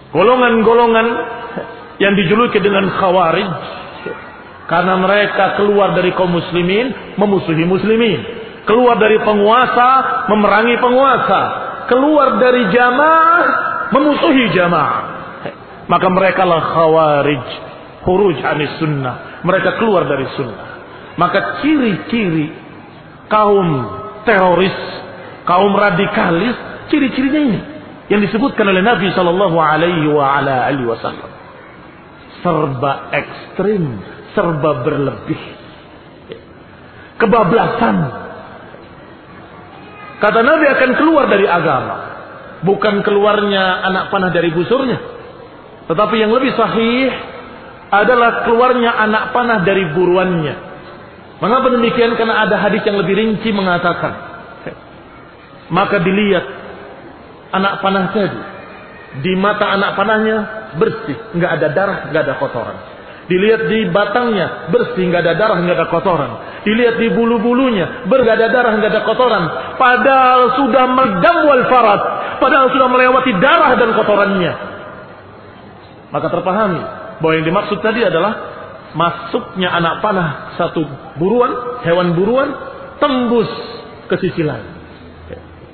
A: Golongan-golongan yang dijuluki dengan khawarij karena mereka keluar dari kaum muslimin memusuhi muslimin, keluar dari penguasa memerangi penguasa, keluar dari jamaah memusuhi jamaah. Maka mereka lah khawarij, huruj anis sunnah. Mereka keluar dari sunnah. Maka ciri-ciri kaum teroris, kaum radikalis, ciri-cirinya ini yang disebutkan oleh Nabi Shallallahu Alaihi Wasallam. Serba ekstrim, serba berlebih, kebablasan. Kata Nabi akan keluar dari agama, bukan keluarnya anak panah dari busurnya, tetapi yang lebih sahih adalah keluarnya anak panah dari buruannya. Mengapa demikian? Karena ada hadis yang lebih rinci mengatakan, maka dilihat anak panah tadi di mata anak panahnya bersih, nggak ada darah, nggak ada kotoran. Dilihat di batangnya bersih, nggak ada darah, nggak ada kotoran. Dilihat di bulu-bulunya nggak ada darah, nggak ada kotoran. Padahal sudah merdam wal farat, padahal sudah melewati darah dan kotorannya. Maka terpahami bahwa yang dimaksud tadi adalah masuknya anak panah satu buruan, hewan buruan, tembus ke sisi lain.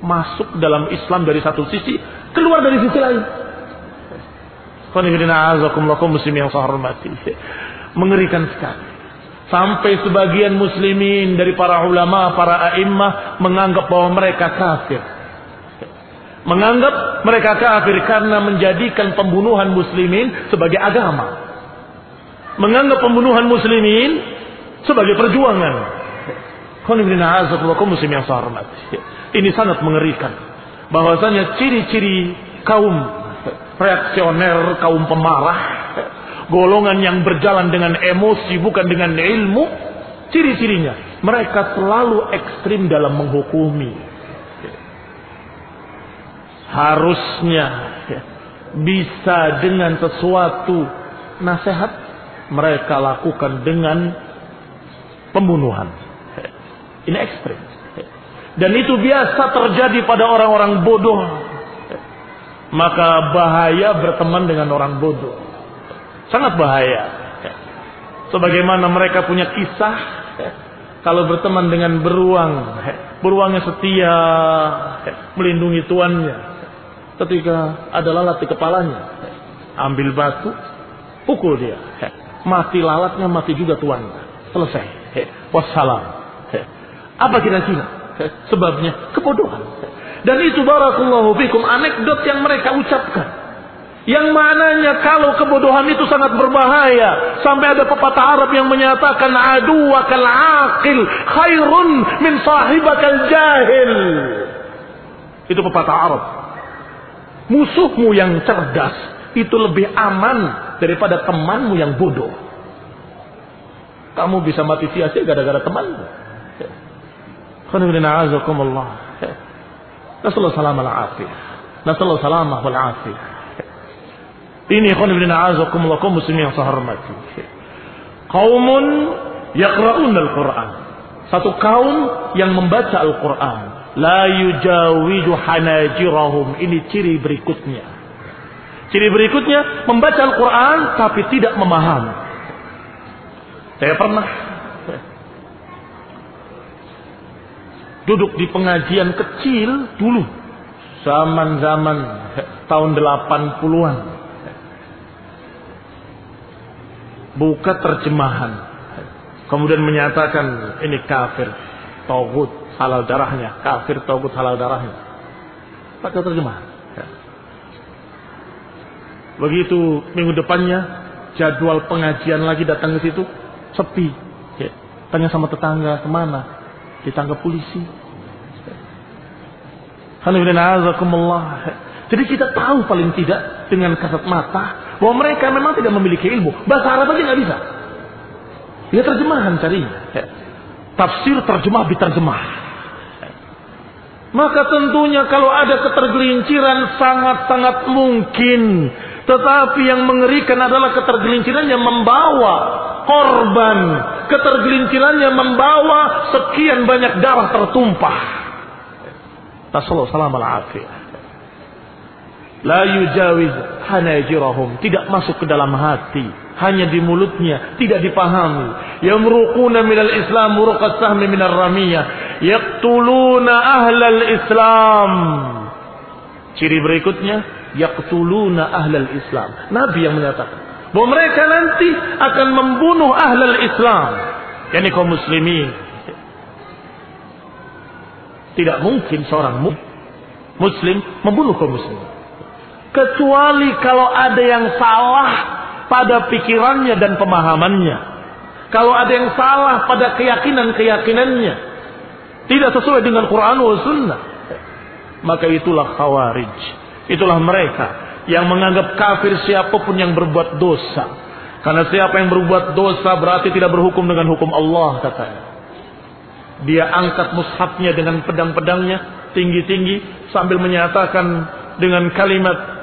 A: Masuk dalam Islam dari satu sisi, keluar dari sisi lain. Mengerikan sekali. Sampai sebagian muslimin dari para ulama, para a'immah menganggap bahwa mereka kafir. Menganggap mereka kafir karena menjadikan pembunuhan muslimin sebagai agama. Menganggap pembunuhan muslimin sebagai perjuangan. muslim yang. Ini sangat mengerikan. Bahwasanya ciri-ciri kaum reaksioner, kaum pemarah, golongan yang berjalan dengan emosi bukan dengan ilmu, ciri-cirinya mereka selalu ekstrim dalam menghukumi. Harusnya bisa dengan sesuatu nasihat mereka lakukan dengan pembunuhan. Ini ekstrim. Dan itu biasa terjadi pada orang-orang bodoh. Maka bahaya berteman dengan orang bodoh. Sangat bahaya. Sebagaimana mereka punya kisah kalau berteman dengan beruang, beruangnya setia melindungi tuannya. Ketika ada lalat di kepalanya, ambil batu, pukul dia. Mati lalatnya, mati juga tuannya. Selesai. Wassalam. Apa kira-kira? Sebabnya kebodohan. Dan itu barakallahu fikum anekdot yang mereka ucapkan. Yang mananya kalau kebodohan itu sangat berbahaya. Sampai ada pepatah Arab yang menyatakan adu wakal aqil khairun min sahibakal jahil. Itu pepatah Arab. Musuhmu yang cerdas itu lebih aman daripada temanmu yang bodoh. Kamu bisa mati sia-sia gara-gara temanmu. Nasallahu salam al-afiyah. Nasallahu salamah wal-afiyah. Ini ikhwan ibn a'azakumullah kaum muslimin yang saya hormati. Qaumun yaqra'un al-Qur'an. Satu kaum yang membaca Al-Qur'an. La yujawidu hanajirahum. Ini ciri berikutnya. Ciri berikutnya membaca Al-Qur'an tapi tidak memahami. Saya pernah duduk di pengajian kecil dulu. Zaman-zaman tahun 80-an buka terjemahan. Kemudian menyatakan ini kafir togut halal darahnya. Kafir togut halal darahnya. Baca terjemahan begitu minggu depannya jadwal pengajian lagi datang ke situ sepi ya. tanya sama tetangga ke mana ditangkap polisi jadi kita tahu paling tidak dengan kasat mata bahwa mereka memang tidak memiliki ilmu. Bahasa Arab aja nggak bisa. Ya terjemahan cari. Tafsir terjemah diterjemah. Maka tentunya kalau ada ketergelinciran sangat-sangat mungkin. Tetapi yang mengerikan adalah ketergelinciran yang membawa korban. Ketergelincirannya membawa sekian banyak darah tertumpah. Tasallallahu salam al-afiyah. La yujawiz hanajirahum. Tidak masuk ke dalam hati. Hanya di mulutnya. Tidak dipahami. Yamruquna minal islam muruqas sahmi minar ramiyah. Yaktuluna ahlal islam. Ciri berikutnya. Yaqtuluna ahlal Islam. Nabi yang menyatakan bahwa mereka nanti akan membunuh ahlal Islam, yakni kaum muslimin. Tidak mungkin seorang muslim membunuh kaum muslimin. Kecuali kalau ada yang salah pada pikirannya dan pemahamannya. Kalau ada yang salah pada keyakinan-keyakinannya. Tidak sesuai dengan Quran wa sunnah. Maka itulah khawarij. Itulah mereka yang menganggap kafir siapa pun yang berbuat dosa. Karena siapa yang berbuat dosa berarti tidak berhukum dengan hukum Allah katanya. Dia angkat mushafnya dengan pedang-pedangnya tinggi-tinggi sambil menyatakan dengan kalimat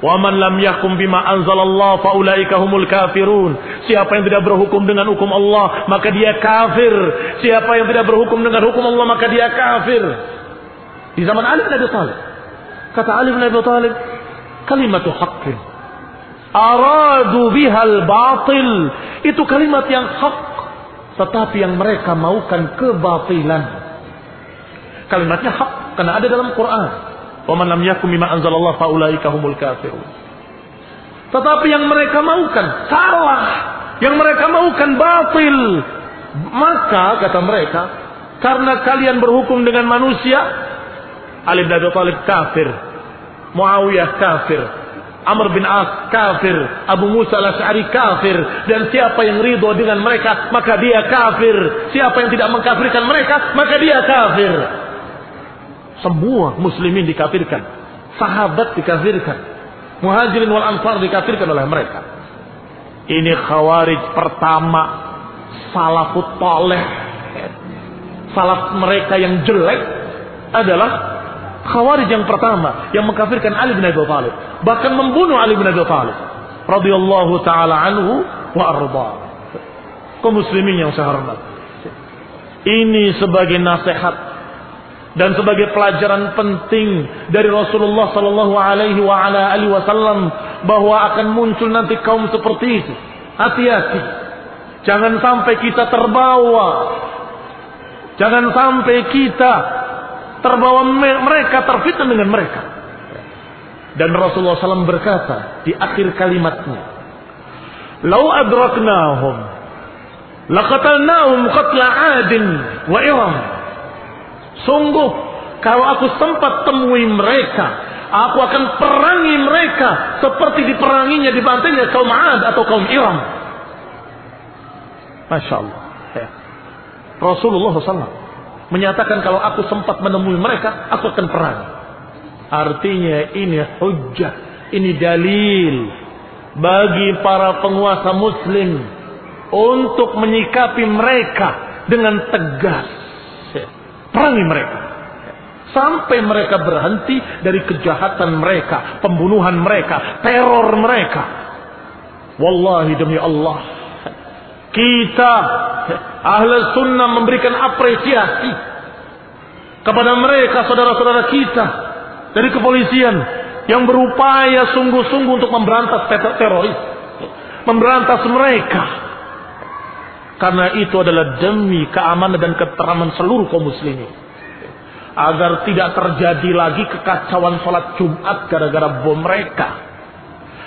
A: Wa man lam yakum bima anzalallah faulaika humul kafirun. Siapa yang tidak berhukum dengan hukum Allah, maka dia kafir. Siapa yang tidak berhukum dengan hukum Allah, maka dia kafir. Di zaman Ali bin Abi. Kata Ali bin Abi Thalib, kalimatu haqqin. Aradu bihal batil. Itu kalimat yang hak. Tetapi yang mereka maukan kebatilan. Kalimatnya hak. Karena ada dalam Quran. Lam yakum bima anzalallah faulaika humul kafirun. Tetapi yang mereka maukan salah, yang mereka maukan batil. Maka kata mereka, karena kalian berhukum dengan manusia, Ali bin Abi Thalib kafir, Muawiyah kafir, Amr bin As kafir, Abu Musa al-Ash'ari kafir, dan siapa yang ridho dengan mereka, maka dia kafir. Siapa yang tidak mengkafirkan mereka, maka dia kafir. Semua muslimin dikafirkan. Sahabat dikafirkan. Muhajirin wal ansar dikafirkan oleh mereka. Ini khawarij pertama. Salafut toleh. Salaf mereka yang jelek adalah khawarij yang pertama yang mengkafirkan Ali bin Abi Thalib. Bahkan membunuh Ali bin Abi Thalib. radhiyallahu taala anhu wa arba. Kaum muslimin yang saya hormati. Ini sebagai nasihat dan sebagai pelajaran penting dari Rasulullah Sallallahu Alaihi Wasallam bahwa akan muncul nanti kaum seperti itu. Hati-hati, jangan sampai kita terbawa, jangan sampai kita terbawa mereka terfitnah dengan mereka. Dan Rasulullah SAW berkata di akhir kalimatnya, "Lau adraknahum, laqatalnahum qatla 'adin wa iram." Sungguh kalau aku sempat temui mereka, aku akan perangi mereka seperti diperanginya dibantainya kaum Ad atau kaum Iram. Masya Allah. Ya. Rasulullah SAW menyatakan kalau aku sempat menemui mereka, aku akan perangi. Artinya ini hujah, ini dalil bagi para penguasa muslim untuk menyikapi mereka dengan tegas Perangi mereka. Sampai mereka berhenti dari kejahatan mereka, pembunuhan mereka, teror mereka. Wallahi demi Allah. Kita ahli sunnah memberikan apresiasi kepada mereka saudara-saudara kita dari kepolisian yang berupaya sungguh-sungguh untuk memberantas teroris, memberantas mereka karena itu adalah demi keamanan dan keteraman seluruh kaum muslimin. Agar tidak terjadi lagi kekacauan sholat Jumat gara-gara bom mereka.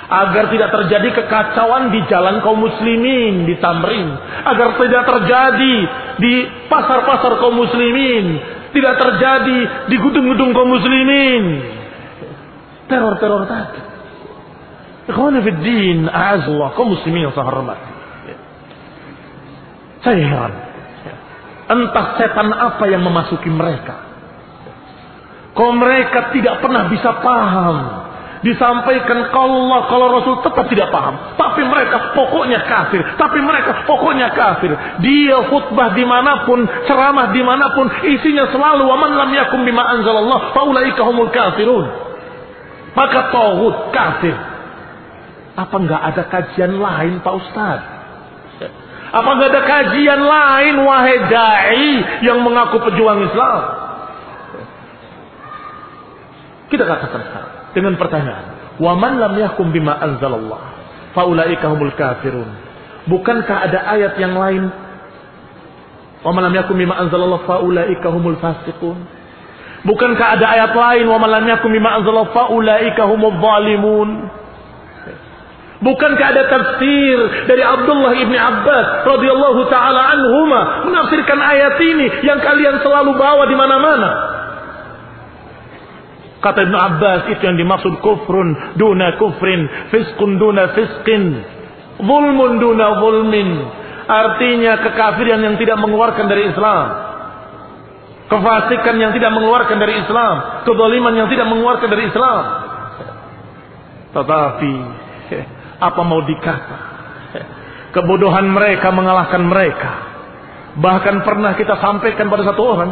A: Agar tidak terjadi kekacauan di jalan kaum muslimin di Tamrin. Agar tidak terjadi di pasar-pasar kaum muslimin. Tidak terjadi di gedung-gedung kaum muslimin. Teror-teror tadi. Ikhwan fi din, a'azullah, kaum muslimin yang saya. Saya heran. Entah setan apa yang memasuki mereka. Kalau mereka tidak pernah bisa paham. Disampaikan kalau Allah, kalau Rasul tetap tidak paham. Tapi mereka pokoknya kafir. Tapi mereka pokoknya kafir. Dia khutbah di mana pun, ceramah di mana pun. Isinya selalu, waman lam yakum bima anzalallah, faulaika humul kafirun. Maka tauhid kafir. Apa enggak ada kajian lain Pak Ustadz? Apa nggak ada kajian lain wahai dai yang mengaku pejuang Islam? Kita katakan sekarang dengan pertanyaan, "Wa man lam yahkum bima anzalallah, faulaika humul kafirun." Bukankah ada ayat yang lain? "Wa man lam yahkum bima anzalallah, faulaika humul fasiqun." Bukankah ada ayat lain wa man lam yakum bima anzala fa ulaika humudz zalimun? Bukankah ada tafsir dari Abdullah ibni Abbas radhiyallahu taala anhuma menafsirkan ayat ini yang kalian selalu bawa di mana-mana? Kata Ibn Abbas itu yang dimaksud kufrun duna kufrin, fiskun duna fiskin, zulmun duna zulmin. Artinya kekafiran yang tidak mengeluarkan dari Islam. Kefasikan yang tidak mengeluarkan dari Islam. Kezaliman yang tidak mengeluarkan dari Islam. Tetapi apa mau dikata? Kebodohan mereka mengalahkan mereka. Bahkan pernah kita sampaikan pada satu orang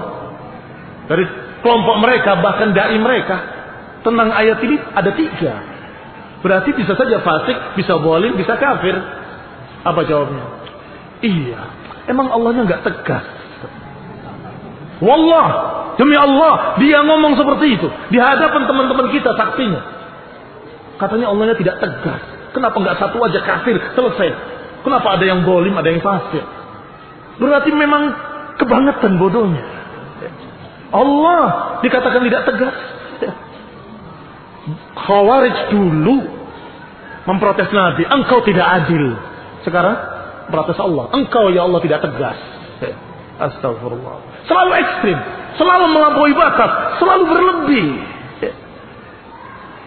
A: dari kelompok mereka, bahkan dai mereka tentang ayat ini ada tiga. Berarti bisa saja fasik, bisa boleh, bisa kafir. Apa jawabnya? Iya, emang Allahnya nggak tegas. Wallah, demi Allah, dia ngomong seperti itu di hadapan teman-teman kita saksinya. Katanya Allahnya tidak tegas. Kenapa nggak satu aja kafir selesai? Kenapa ada yang bolim, ada yang fasik? Berarti memang kebangetan bodohnya. Allah dikatakan tidak tegas. Khawarij dulu memprotes Nabi, engkau tidak adil. Sekarang protes Allah, engkau ya Allah tidak tegas. Astagfirullah. Selalu ekstrim, selalu melampaui batas, selalu berlebih.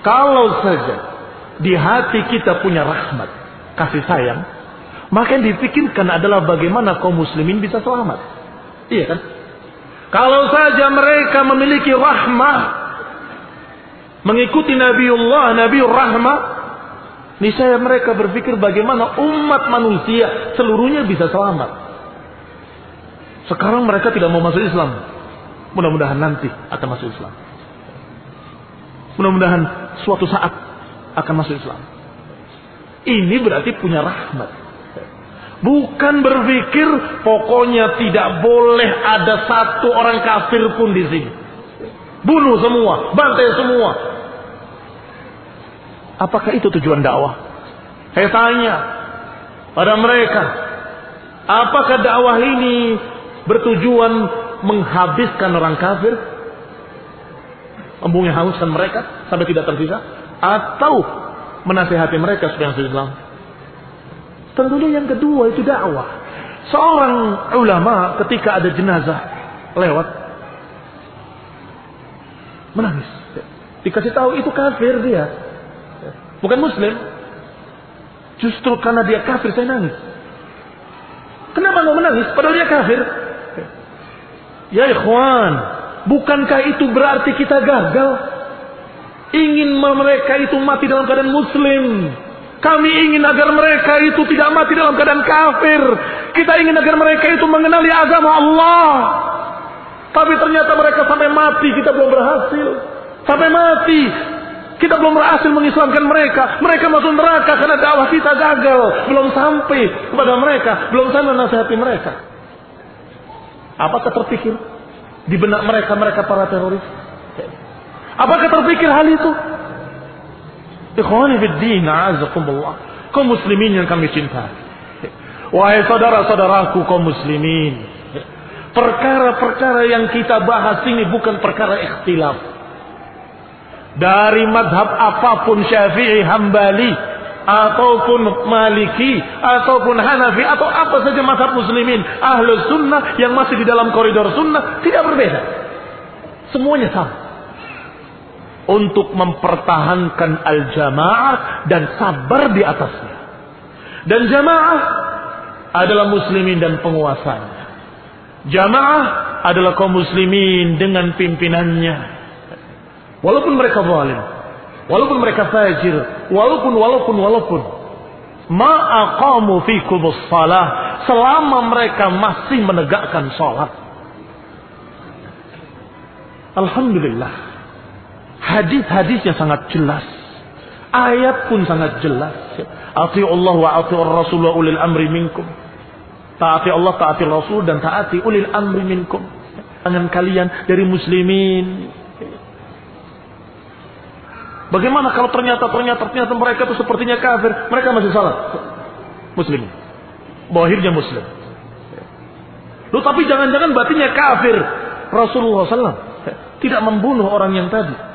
A: Kalau saja di hati kita punya rahmat, kasih sayang, maka yang dipikirkan adalah bagaimana kaum muslimin bisa selamat. Iya kan? Kalau saja mereka memiliki rahmah, mengikuti Nabiullah, Nabiur Rahmah, niscaya mereka berpikir bagaimana umat manusia seluruhnya bisa selamat. Sekarang mereka tidak mau masuk Islam. Mudah-mudahan nanti akan masuk Islam. Mudah-mudahan suatu saat akan masuk Islam. Ini berarti punya rahmat. Bukan berpikir pokoknya tidak boleh ada satu orang kafir pun di sini. Bunuh semua, bantai semua. Apakah itu tujuan dakwah? Saya tanya pada mereka, apakah dakwah ini bertujuan menghabiskan orang kafir? Membunuh hauskan mereka sampai tidak tersisa? atau menasehati mereka supaya masuk Islam. Tentunya yang kedua itu dakwah. Seorang ulama ketika ada jenazah lewat menangis. Dikasih tahu itu kafir dia. Bukan muslim. Justru karena dia kafir saya nangis. Kenapa nggak menangis? Padahal dia kafir. Ya ikhwan, bukankah itu berarti kita gagal? ingin mereka itu mati dalam keadaan muslim. Kami ingin agar mereka itu tidak mati dalam keadaan kafir. Kita ingin agar mereka itu mengenali agama Allah. Tapi ternyata mereka sampai mati kita belum berhasil. Sampai mati kita belum berhasil mengislamkan mereka. Mereka masuk neraka karena dakwah kita gagal. Belum sampai kepada mereka. Belum sampai nasihati mereka. Apakah terpikir di benak mereka mereka para teroris? Apakah terpikir hal itu? Ikhwani fiddin, a'azakumullah. Kaum muslimin yang kami cintai. Wahai saudara-saudaraku kaum muslimin. Perkara-perkara yang kita bahas ini bukan perkara ikhtilaf. Dari madhab apa pun syafi'i, hambali, ataupun maliki, ataupun hanafi, atau apa saja madhab muslimin. Ahlus sunnah yang masih di dalam koridor sunnah tidak berbeda. Semuanya sama untuk mempertahankan al-jamaah dan sabar di atasnya. Dan jamaah adalah muslimin dan penguasanya. Jamaah adalah kaum muslimin dengan pimpinannya. Walaupun mereka zalim, walaupun mereka fajir, walaupun walaupun walaupun ma'aqamu fikum salah selama mereka masih menegakkan salat. Alhamdulillah Hadis-hadisnya sangat jelas. Ayat pun sangat jelas. Ati Allah wa ati Rasul wa ulil amri minkum. Taati Allah, taati Rasul dan taati ulil amri minkum. Tangan kalian dari muslimin. Bagaimana kalau ternyata ternyata ternyata mereka itu sepertinya kafir, mereka masih salah. Muslim. Bahirnya muslim. Loh tapi jangan-jangan batinnya kafir. Rasulullah SAW tidak membunuh orang yang tadi.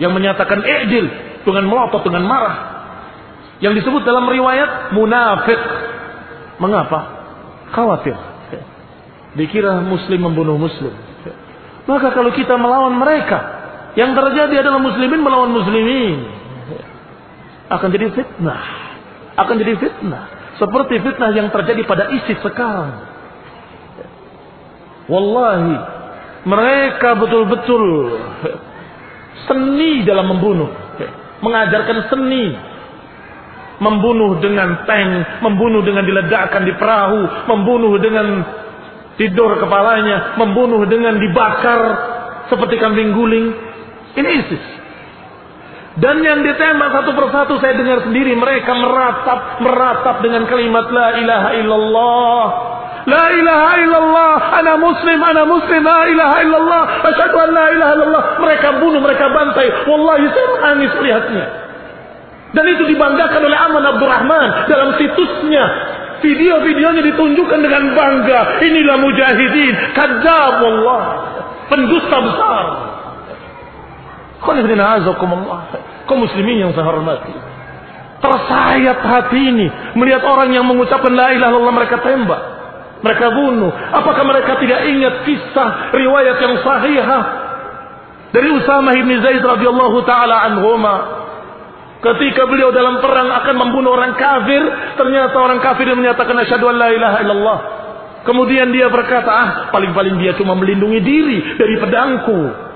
A: Yang menyatakan i'dil dengan melotot dengan marah. Yang disebut dalam riwayat munafik. Mengapa? Khawatir. Dikira muslim membunuh muslim. Maka kalau kita melawan mereka, yang terjadi adalah muslimin melawan muslimin. Akan jadi fitnah. Akan jadi fitnah. Seperti fitnah yang terjadi pada ISIS sekarang. Wallahi, mereka betul-betul seni dalam membunuh. Mengajarkan seni. Membunuh dengan tank, membunuh dengan diledakkan di perahu, membunuh dengan tidur kepalanya, membunuh dengan dibakar seperti kambing guling. Ini ISIS. Dan yang ditembak satu persatu saya dengar sendiri mereka meratap meratap dengan kalimat la ilaha illallah La ilaha illallah, ana muslim, ana muslim, la ilaha illallah, asyhadu an la ilaha illallah. Mereka bunuh, mereka bantai. Wallahi saya menangis melihatnya. Dan itu dibanggakan oleh Aman Abdurrahman dalam situsnya. Video-videonya ditunjukkan dengan bangga. Inilah mujahidin. Kadzab wallah. Pendusta besar. Kau muslimin yang saya hormati. Tersayat hati ini. Melihat orang yang mengucapkan la ilaha illallah mereka tembak. Mereka bunuh. Apakah mereka tidak ingat kisah riwayat yang sahihah dari Usama bin Zaid radhiyallahu taala anhuma ketika beliau dalam perang akan membunuh orang kafir, ternyata orang kafir yang menyatakan asyhadu an la ilaha illallah. Kemudian dia berkata, "Ah, paling-paling dia cuma melindungi diri dari pedangku."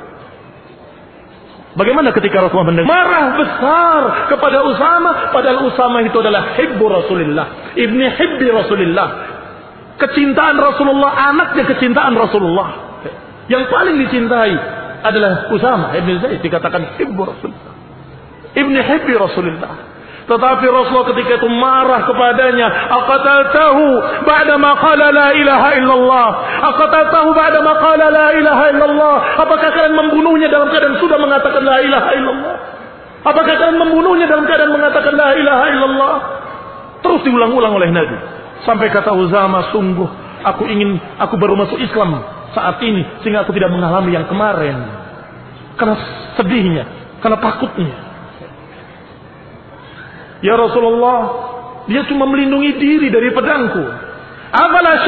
A: Bagaimana ketika Rasulullah mendengar marah besar kepada Usama padahal Usama itu adalah hibbu Rasulullah, ibni hibbi Rasulullah, Kecintaan Rasulullah, anaknya kecintaan Rasulullah. Yang paling dicintai adalah Usama ibn Zaid dikatakan ibu Rasulullah. Ibni Hibbi Rasulullah. Tetapi Rasulullah ketika itu marah kepadanya. Aqataltahu ba'da ma qala la ilaha illallah. Aqataltahu ba'da ma qala la ilaha illallah. Apakah kalian membunuhnya dalam keadaan sudah mengatakan la ilaha illallah? Apakah kalian membunuhnya dalam keadaan mengatakan la ilaha illallah? Terus diulang-ulang oleh Nabi. Sampai kata Uzama, sungguh aku ingin, aku baru masuk Islam saat ini. Sehingga aku tidak mengalami yang kemarin. Karena sedihnya, karena takutnya. Ya Rasulullah, dia cuma melindungi diri dari pedangku. Apalah?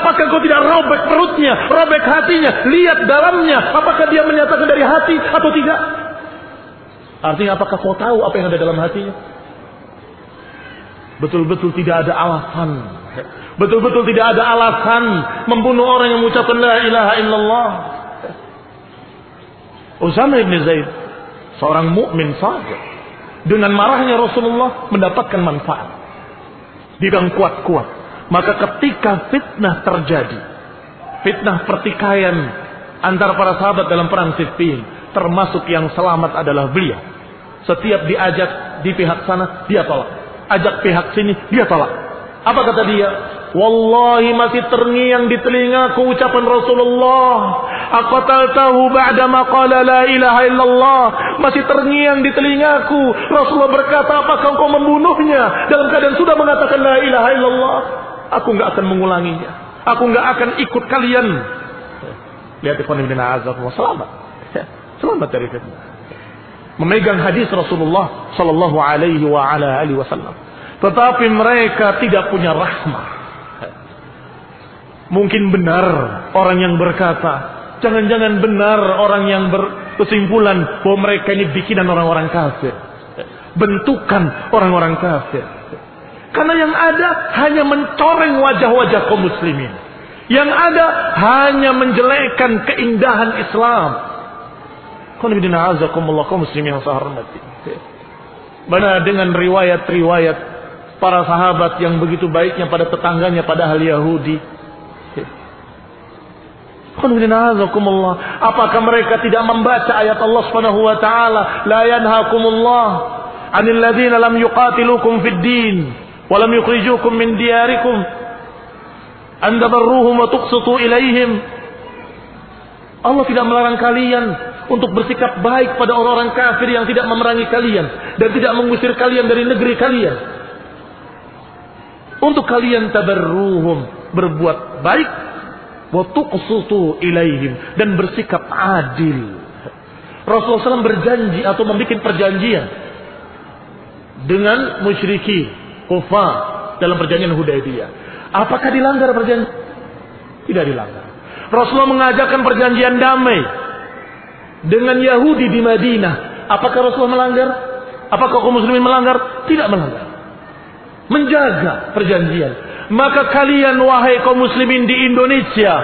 A: Apakah kau tidak robek perutnya, robek hatinya, lihat dalamnya? Apakah dia menyatakan dari hati atau tidak? Artinya apakah kau tahu apa yang ada dalam hatinya? Betul-betul tidak ada alasan. Betul-betul tidak ada alasan membunuh orang yang mengucapkan la ilaha illallah. Usama ibn Zaid seorang mukmin saja dengan marahnya Rasulullah mendapatkan manfaat. Bidang kuat-kuat. Maka ketika fitnah terjadi, fitnah pertikaian antara para sahabat dalam perang Siffin, termasuk yang selamat adalah beliau. Setiap diajak di pihak sana, dia tolak ajak pihak sini, dia tolak. Apa kata dia? Wallahi masih terngiang di telingaku ucapan Rasulullah. tahu ba'da maqala la ilaha illallah. Masih terngiang di telingaku. Rasulullah berkata, apakah engkau membunuhnya? Dalam keadaan sudah mengatakan la ilaha illallah. Aku nggak akan mengulanginya. Aku nggak akan ikut kalian. Lihat ikhwan ibn Selamat. Selamat dari fitnah memegang hadis Rasulullah sallallahu alaihi wa ala wasallam. Tetapi mereka tidak punya rahmah. Mungkin benar orang yang berkata, jangan-jangan benar orang yang berkesimpulan bahwa mereka ini bikinan orang-orang kafir. Bentukan orang-orang kafir. Karena yang ada hanya mencoreng wajah-wajah kaum muslimin. Yang ada hanya menjelekkan keindahan Islam muslimin yang. Mana dengan riwayat-riwayat para sahabat yang begitu baiknya pada tetangganya padahal Yahudi. Apakah mereka tidak membaca ayat Allah Subhanahu wa taala, la yanhaakumullah 'anil ladzina lam yuqatilukum fid din wa lam yukhrijukum min diyarikum an tabarruhum wa tuqsitu ilaihim. Allah tidak melarang kalian untuk bersikap baik pada orang-orang kafir yang tidak memerangi kalian dan tidak mengusir kalian dari negeri kalian. Untuk kalian tabarruhum berbuat baik wa tuqsitu ilaihim dan bersikap adil. Rasulullah SAW berjanji atau membuat perjanjian dengan musyriki kufar dalam perjanjian Hudaybiyah. Apakah dilanggar perjanjian? Tidak dilanggar. Rasulullah mengajarkan perjanjian damai dengan Yahudi di Madinah. Apakah Rasulullah melanggar? Apakah kaum muslimin melanggar? Tidak melanggar. Menjaga perjanjian. Maka kalian wahai kaum muslimin di Indonesia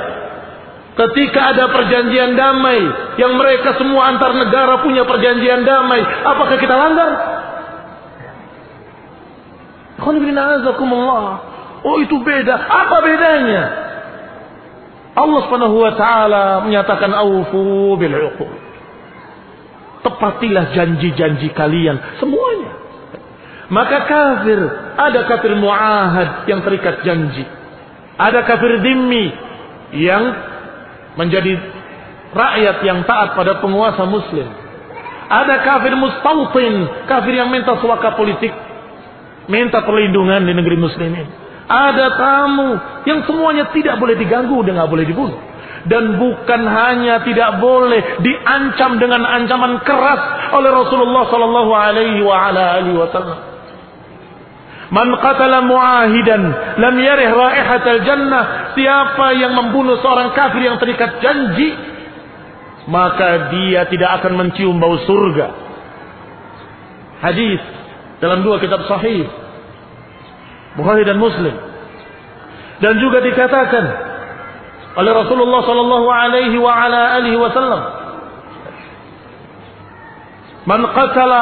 A: ketika ada perjanjian damai yang mereka semua antar negara punya perjanjian damai, apakah kita langgar? Oh itu beda. Apa bedanya? Allah Subhanahu wa taala menyatakan aufu bil. Tepatilah janji-janji kalian semuanya. Maka kafir, ada kafir muahad yang terikat janji. Ada kafir dimmi yang menjadi rakyat yang taat pada penguasa muslim. Ada kafir mustautin, kafir yang minta suaka politik, minta perlindungan di negeri muslimin. Ada tamu yang semuanya tidak boleh diganggu dan nggak boleh dibunuh. Dan bukan hanya tidak boleh diancam dengan ancaman keras oleh Rasulullah Sallallahu Alaihi Wasallam. Man qatala muahidan lam yarih raihatal jannah. Siapa yang membunuh seorang kafir yang terikat janji, maka dia tidak akan mencium bau surga. Hadis dalam dua kitab sahih Bukhari dan Muslim. Dan juga dikatakan oleh Rasulullah sallallahu alaihi wa ala alihi wasallam Man qatala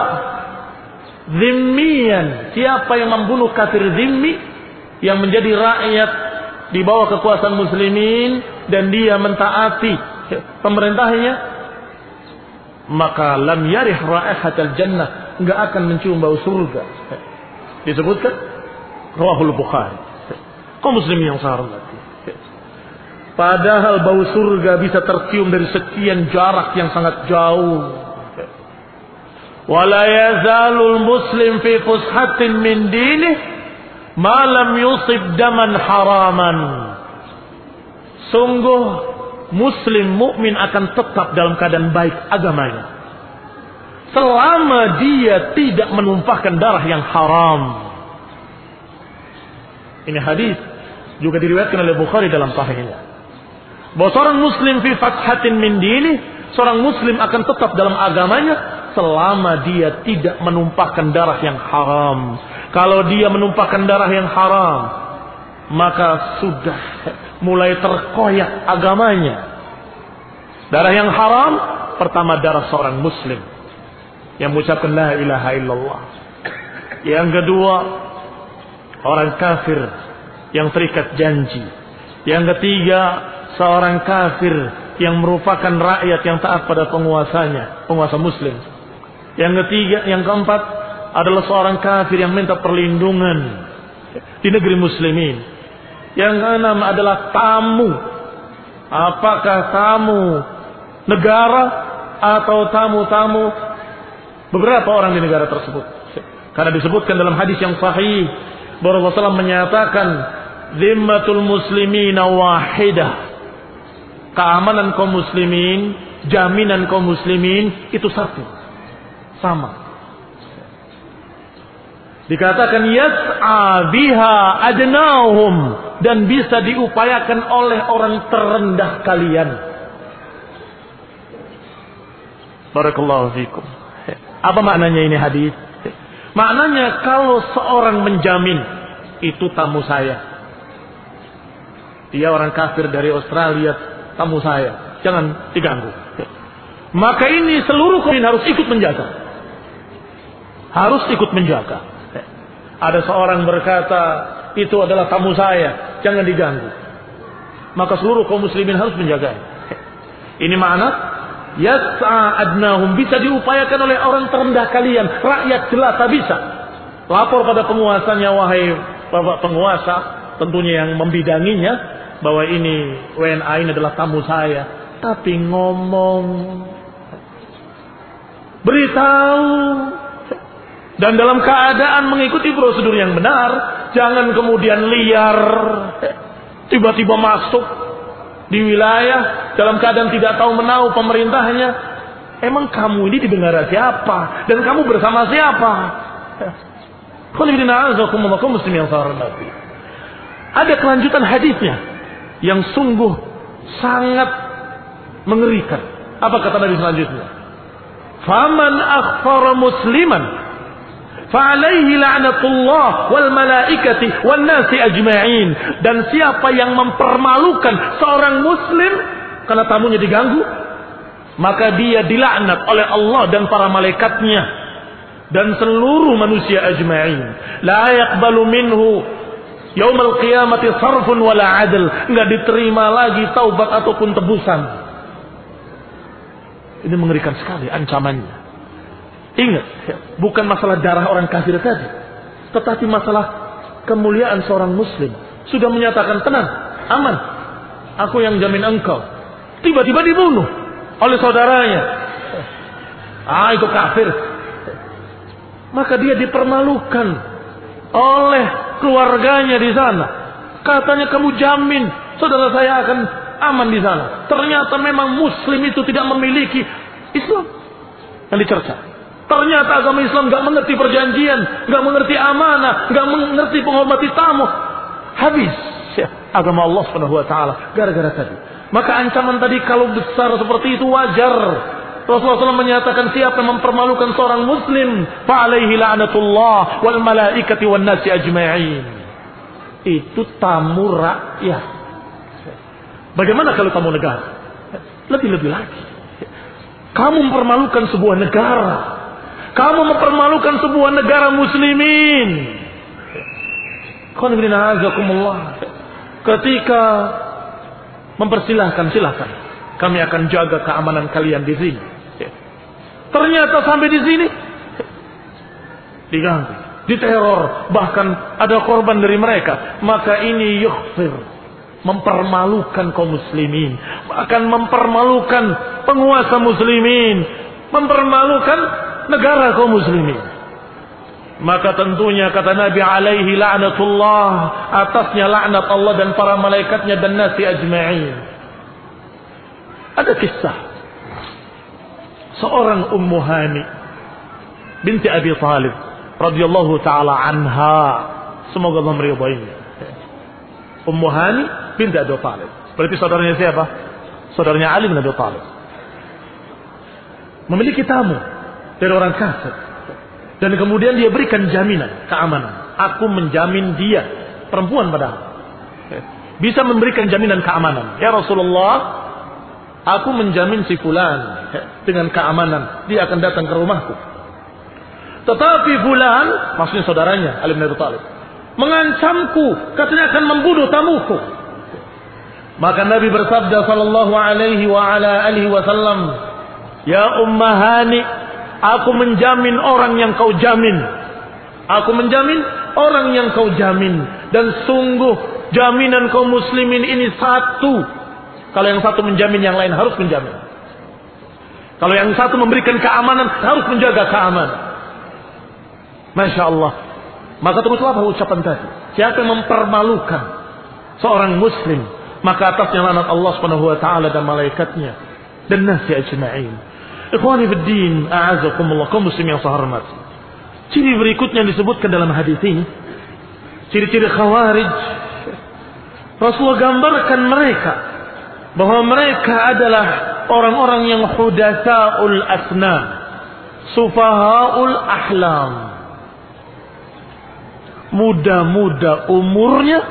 A: Zimmian. Siapa yang membunuh kafir zimmi yang menjadi rakyat di bawah kekuasaan muslimin dan dia mentaati pemerintahnya maka lam yarih raihatal jannah enggak akan mencium bau surga disebutkan Rahul Bukhari. Kau muslim yang saya hormati. Padahal bau surga bisa tercium dari sekian jarak yang sangat jauh. Wala yazalul muslim fi fushatin min dinih malam yusib daman haraman. Sungguh muslim mukmin akan tetap dalam keadaan baik agamanya. Selama dia tidak menumpahkan darah yang haram ini hadis juga diriwayatkan oleh Bukhari dalam sahihnya bahwa seorang muslim fi fathatin min dini seorang muslim akan tetap dalam agamanya selama dia tidak menumpahkan darah yang haram. Kalau dia menumpahkan darah yang haram, maka sudah mulai terkoyak agamanya. Darah yang haram pertama darah seorang muslim yang mengucapkan la ilaha illallah. Yang kedua orang kafir yang terikat janji. Yang ketiga seorang kafir yang merupakan rakyat yang taat pada penguasanya, penguasa muslim. Yang ketiga, yang keempat adalah seorang kafir yang minta perlindungan di negeri muslimin. Yang keenam adalah tamu. Apakah tamu negara atau tamu-tamu beberapa orang di negara tersebut? Karena disebutkan dalam hadis yang sahih Rasulullah menyatakan zimmatul muslimin wahidah. Keamanan kaum muslimin, jaminan kaum muslimin itu satu sama. Dikatakan yas'a biha adnahum dan bisa diupayakan oleh orang terendah kalian. Barakallahu fikum. Apa maknanya ini hadis? Maknanya kalau seorang menjamin itu tamu saya. Dia orang kafir dari Australia, tamu saya. Jangan diganggu. Maka ini seluruh kaum harus ikut menjaga harus ikut menjaga. Ada seorang berkata, itu adalah tamu saya, jangan diganggu. Maka seluruh kaum muslimin harus menjaga. Ini makna yas'a adnahum. Bisa diupayakan oleh orang terendah kalian, rakyat jelata bisa. Lapor pada penguasanya wahai Bapak penguasa, tentunya yang membidanginya bahwa ini WNA ini adalah tamu saya. Tapi ngomong. Beritahu. Dan dalam keadaan mengikuti prosedur yang benar, jangan kemudian liar, tiba-tiba masuk di wilayah dalam keadaan tidak tahu menahu pemerintahnya. Emang kamu ini di siapa? Dan kamu bersama siapa? Ada kelanjutan hadisnya yang sungguh sangat mengerikan. Apa kata Nabi selanjutnya? Faman akhfara musliman fa'alaihi la'natullah wal malaikati wan nasi ajma'in. Dan siapa yang mempermalukan seorang muslim karena tamunya diganggu, maka dia dilaknat oleh Allah dan para malaikatnya dan seluruh manusia ajma'in. La yaqbalu minhu Yaumal qiyamati sarfun wala adl. Enggak diterima lagi taubat ataupun tebusan. Ini mengerikan sekali ancamannya. Ingat, bukan masalah darah orang kafir tadi. Tetapi masalah kemuliaan seorang muslim. Sudah menyatakan tenang, aman. Aku yang jamin engkau. Tiba-tiba dibunuh oleh saudaranya. Ah itu kafir. Maka dia dipermalukan oleh keluarganya di sana. Katanya kamu jamin saudara saya akan aman di sana. Ternyata memang muslim itu tidak memiliki Islam yang dicerca. Ternyata agama Islam nggak mengerti perjanjian, nggak mengerti amanah, nggak mengerti penghormati tamu. Habis ya, agama Allah Subhanahu wa taala gara-gara tadi. Maka ancaman tadi kalau besar seperti itu wajar. Rasulullah SAW menyatakan siapa yang mempermalukan seorang muslim, fa'alaihi la'natullah wal malaikati wan nasi ajma'in. Itu tamu rakyat. Bagaimana kalau tamu negara? Lebih-lebih lagi. Kamu mempermalukan sebuah negara. Kamu mempermalukan sebuah negara muslimin. Ketika mempersilahkan, silahkan. Kami akan jaga keamanan kalian di sini. Ternyata sampai di sini diganggu, diteror, bahkan ada korban dari mereka. Maka ini yukhfir, mempermalukan kaum muslimin, akan mempermalukan penguasa muslimin, mempermalukan negara kaum muslimin. Maka tentunya kata Nabi alaihi la'natullah atasnya laknat Allah dan para malaikatnya dan nasi ajma'in. Ada kisah seorang Ummu Hani binti Abi Talib radhiyallahu taala anha. Semoga Allah meridainya. Ummu Hani binti Abi Talib. Berarti saudaranya siapa? Saudaranya Ali bin Abi Talib. Memiliki tamu dari orang kafir. Dan kemudian dia berikan jaminan, keamanan. Aku menjamin dia, perempuan padahal. Bisa memberikan jaminan keamanan. Ya Rasulullah, Aku menjamin si fulan dengan keamanan dia akan datang ke rumahku. Tetapi fulan, maksudnya saudaranya Ali bin Abi mengancamku, katanya akan membunuh tamuku. Maka Nabi bersabda sallallahu alaihi wa ala alihi wasallam, "Ya ummahani, aku menjamin orang yang kau jamin. Aku menjamin orang yang kau jamin dan sungguh jaminan kaum muslimin ini satu kalau yang satu menjamin, yang lain harus menjamin. Kalau yang satu memberikan keamanan, harus menjaga keamanan. Masya Allah. Maka teruslah apa ucapan tadi. Siapa yang mempermalukan seorang muslim, maka atasnya lanat Allah subhanahu dan malaikatnya. Dan nasi ajma'in. Ikhwani fiddin, a'azakumullah, kaum muslim yang sehormat. Ciri berikutnya disebutkan dalam hadis ini. Ciri-ciri khawarij. Rasulullah gambarkan mereka bahwa mereka adalah orang-orang yang hudatsaul asna, sufahaul ahlam. Muda-muda umurnya,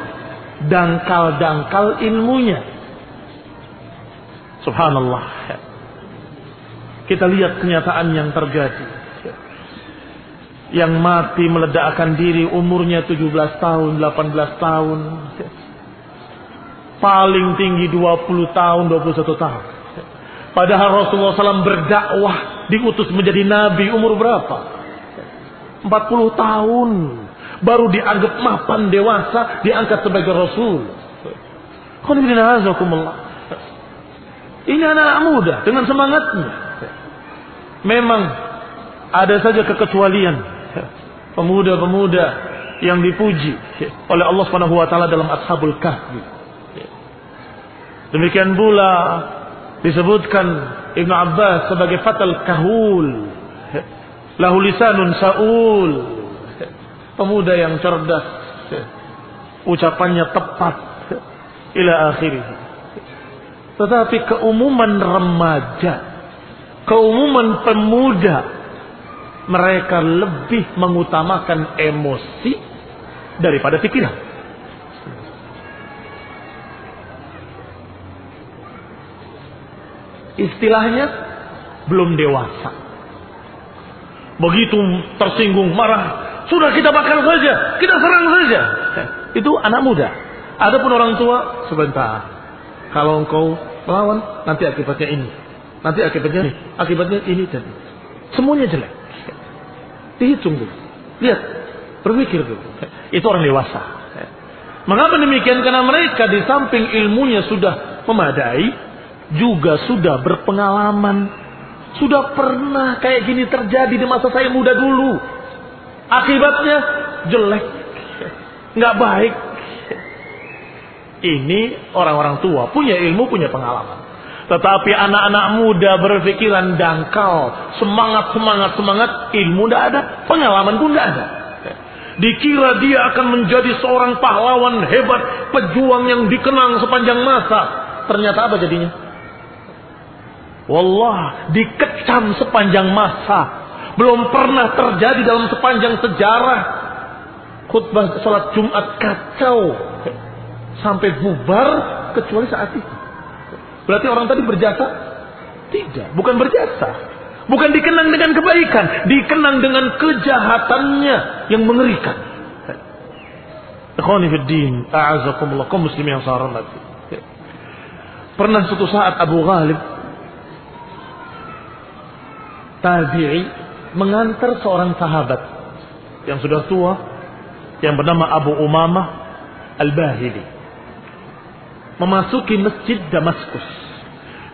A: dangkal-dangkal ilmunya. Subhanallah. Kita lihat kenyataan yang terjadi. Yang mati meledakkan diri umurnya 17 tahun, 18 tahun Paling tinggi 20 tahun, 21 tahun. Padahal Rasulullah SAW berdakwah, diutus menjadi nabi umur berapa? 40 tahun. Baru dianggap mapan dewasa, diangkat sebagai Rasul. Ini anak-anak muda dengan semangatnya. Memang ada saja kekecualian pemuda-pemuda yang dipuji oleh Allah Subhanahu wa taala dalam Ashabul Kahfi. Demikian pula disebutkan Ibnu Abbas sebagai fatal kahul. Lahu lisanun saul. Pemuda yang cerdas. Ucapannya tepat. Ila akhirih. Tetapi keumuman remaja. Keumuman pemuda. Mereka lebih mengutamakan emosi daripada pikiran. istilahnya belum dewasa. Begitu tersinggung, marah, sudah kita bakar saja, kita serang saja. Itu anak muda. Adapun orang tua, sebentar. Kalau engkau melawan, nanti akibatnya ini. Nanti akibatnya ini. Akibatnya ini dan ini. Semuanya jelek. Dihitung dulu. Lihat. Berpikir dulu. Itu orang dewasa. Mengapa demikian? Karena mereka di samping ilmunya sudah memadai juga sudah berpengalaman. Sudah pernah kayak gini terjadi di masa saya muda dulu. Akibatnya jelek. Nggak baik. Ini orang-orang tua. Punya ilmu, punya pengalaman. Tetapi anak-anak muda berpikiran dangkal. Semangat, semangat, semangat. Ilmu tidak ada. Pengalaman pun tidak ada. Dikira dia akan menjadi seorang pahlawan hebat. Pejuang yang dikenang sepanjang masa. Ternyata apa jadinya? Wallah, dikecam sepanjang masa. Belum pernah terjadi dalam sepanjang sejarah. Khutbah sholat Jumat kacau. Sampai bubar kecuali saat itu. Berarti orang tadi berjasa? Tidak, bukan berjasa. Bukan dikenang dengan kebaikan. Dikenang dengan kejahatannya yang mengerikan. Ikhwani fiddin, a'azakumullah, kaum muslimin yang Pernah suatu saat Abu Ghalib tabi'i mengantar seorang sahabat yang sudah tua yang bernama Abu Umamah Al-Bahili memasuki masjid Damaskus.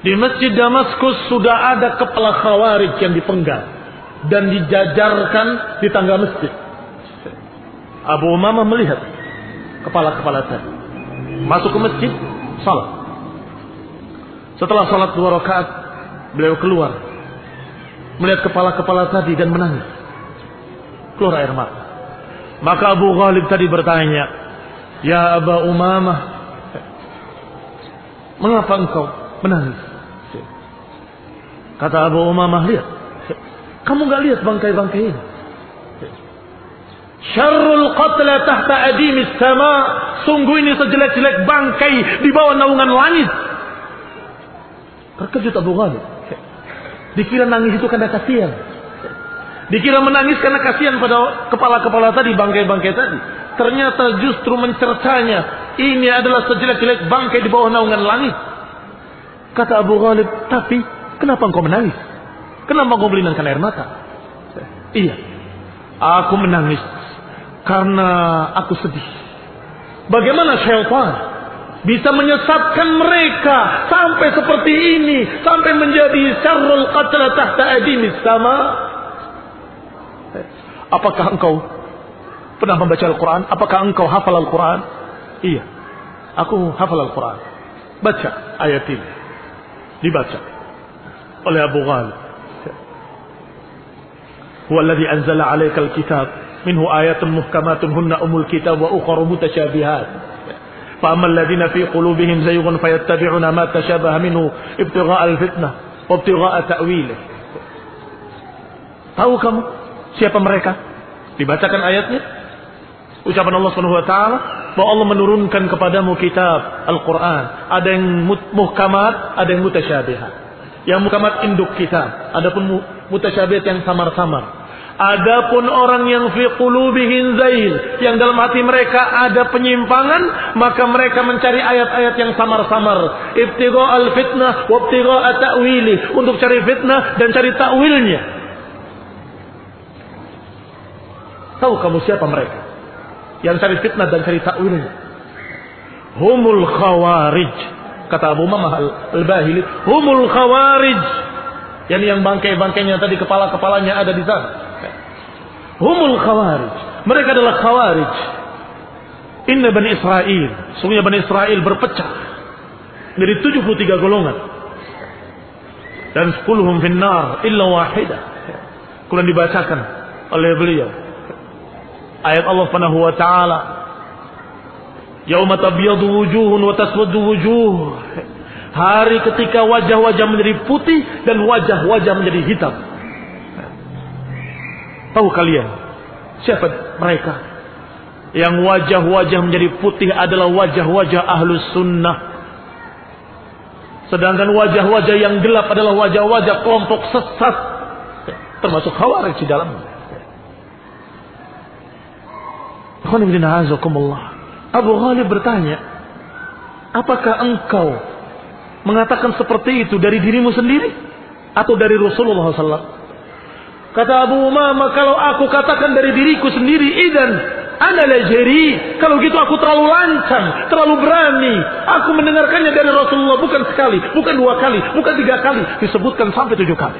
A: Di masjid Damaskus sudah ada kepala khawarij yang dipenggal dan dijajarkan di tangga masjid. Abu Umamah melihat kepala-kepala tadi. Masuk ke masjid, salat. Setelah salat dua rakaat, beliau keluar melihat kepala-kepala tadi dan menangis. Keluar air mata. Maka Abu Ghalib tadi bertanya, Ya Aba Umamah, mengapa engkau menangis? Kata Abu Umamah, lihat. Kamu gak lihat bangkai-bangkai ini? Syarrul qatla tahta adimis sama. Sungguh ini sejelek-jelek bangkai di bawah naungan langit. Terkejut Abu Ghalib. Dikira nangis itu karena kasihan. Dikira menangis karena kasihan pada kepala-kepala tadi, bangkai-bangkai tadi. Ternyata justru mencercanya. Ini adalah sejelek-jelek bangkai di bawah naungan langit. Kata Abu Ghalib, tapi kenapa engkau menangis? Kenapa engkau melinangkan air mata? Iya, aku menangis karena aku sedih. Bagaimana syaitan bisa menyesatkan mereka sampai seperti ini, sampai menjadi syarrul qatla tahta adimis sama. Apakah engkau pernah membaca Al-Quran? Apakah engkau hafal Al-Quran? Iya, aku hafal Al-Quran. Baca ayat ini. Dibaca oleh Abu Ghalib. Alladhi anzala alaika al-kitab minhu ayatun muhkamatun hunna umul kitab wa ukhra mutasyabihat. فأما الذين في قلوبهم زيغ فيتبعون ما تشابه منه ابتغاء الفتنة وابتغاء تأويله Tahu kamu siapa mereka? Dibacakan ayatnya. Ucapan Allah taala bahwa Allah menurunkan kepadamu kitab Al-Qur'an. Ada yang muhkamat, ada yang mutasyabihat. Yang muhkamat induk kitab, adapun mutasyabihat yang samar-samar. Adapun orang yang fi qulubihim zail, yang dalam hati mereka ada penyimpangan, maka mereka mencari ayat-ayat yang samar-samar. Ibtigha al-fitnah wa ibtigha ta'wili, untuk cari fitnah dan cari takwilnya. Tahu kamu siapa mereka? Yang cari fitnah dan cari takwilnya. Humul khawarij. Kata Abu Mamah al-Bahili, humul khawarij. Yani yang bangkai-bangkainya tadi kepala-kepalanya ada di sana. Humul khawarij. Mereka adalah khawarij. Inna Bani Israel. Sungguhnya Bani Israel berpecah. Dari 73 golongan. Dan 10 finnar illa wahidah. Kemudian dibacakan oleh beliau. Ayat Allah Subhanahu wa taala. Yauma tabyadu wujuhun wa taswaddu wujuh. Hari ketika wajah-wajah menjadi putih dan wajah-wajah menjadi hitam. Tahu kalian siapa mereka? Yang wajah-wajah menjadi putih adalah wajah-wajah ahlus sunnah. Sedangkan wajah-wajah yang gelap adalah wajah-wajah kelompok sesat. Termasuk khawarij di dalamnya. Abu Ghalib bertanya, apakah engkau mengatakan seperti itu dari dirimu sendiri atau dari Rasulullah SAW? Kata Abu Umama, kalau aku katakan dari diriku sendiri, idan ana lajeri. Kalau gitu aku terlalu lancang, terlalu berani. Aku mendengarkannya dari Rasulullah bukan sekali, bukan dua kali, bukan tiga kali, disebutkan sampai tujuh kali.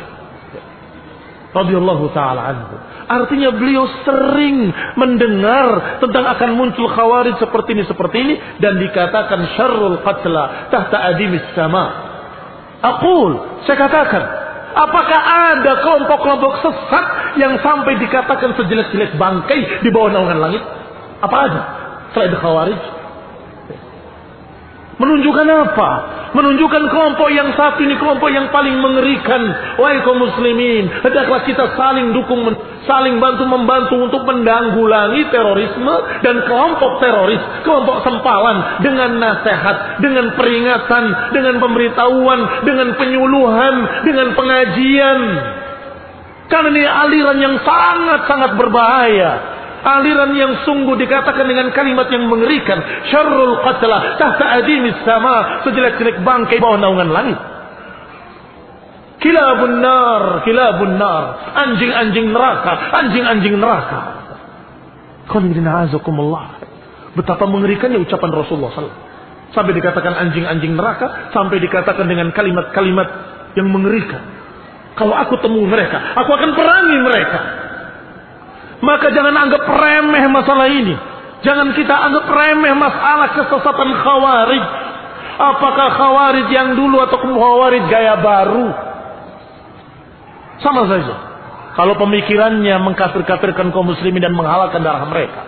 A: Radiyallahu taala anhu. Artinya beliau sering mendengar tentang akan muncul khawarij seperti ini seperti ini dan dikatakan syarrul qatla tahta adimis sama. Aqul, saya katakan, apakah ada kelompok-kelompok sesat yang sampai dikatakan sejelek-jelek bangkai di bawah naungan langit? Apa ada? Selain khawarij? Menunjukkan apa? Menunjukkan kelompok yang satu ini kelompok yang paling mengerikan. Wahai kaum muslimin, hendaklah kita saling dukung, saling bantu membantu untuk mendanggulangi terorisme dan kelompok teroris, kelompok sempalan dengan nasihat, dengan peringatan, dengan pemberitahuan, dengan penyuluhan, dengan pengajian. Karena ini aliran yang sangat-sangat berbahaya aliran yang sungguh dikatakan dengan kalimat yang mengerikan. Syarrul qatla tahta adimis sama sejelek-jelek bangkai bawah naungan langit. Kilabun nar kilabun nar. Anjing-anjing neraka anjing-anjing neraka. Betapa mengerikannya ucapan Rasulullah SAW sampai dikatakan anjing-anjing neraka sampai dikatakan dengan kalimat-kalimat yang mengerikan. Kalau aku temui mereka aku akan perangi mereka maka jangan anggap remeh masalah ini. Jangan kita anggap remeh masalah kesesatan khawarij. Apakah khawarij yang dulu atau khawarij gaya baru? Sama saja. Kalau pemikirannya mengkafir-kafirkan kaum muslimin dan menghalalkan darah mereka.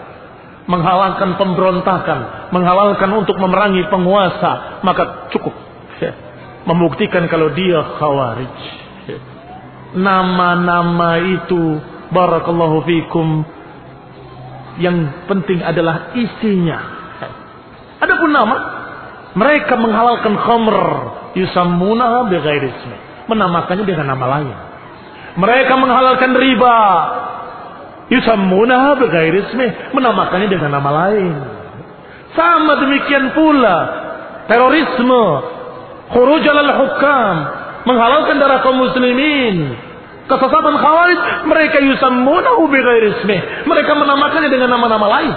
A: Menghalalkan pemberontakan. Menghalalkan untuk memerangi penguasa. Maka cukup. Membuktikan kalau dia khawarij. Nama-nama itu Barakallahu fikum. Yang penting adalah isinya. Adapun nama, mereka menghalalkan khamr yusammunaha bighairi ismi. Menamakannya dengan nama lain. Mereka menghalalkan riba yusammunaha bighairi ismi, menamakannya dengan nama lain. Sama demikian pula terorisme, khuruj al-hukam, menghalalkan darah kaum muslimin, Kesesatan khawarij mereka yusammunahu bighairi ismih. Mereka menamakannya dengan nama-nama lain.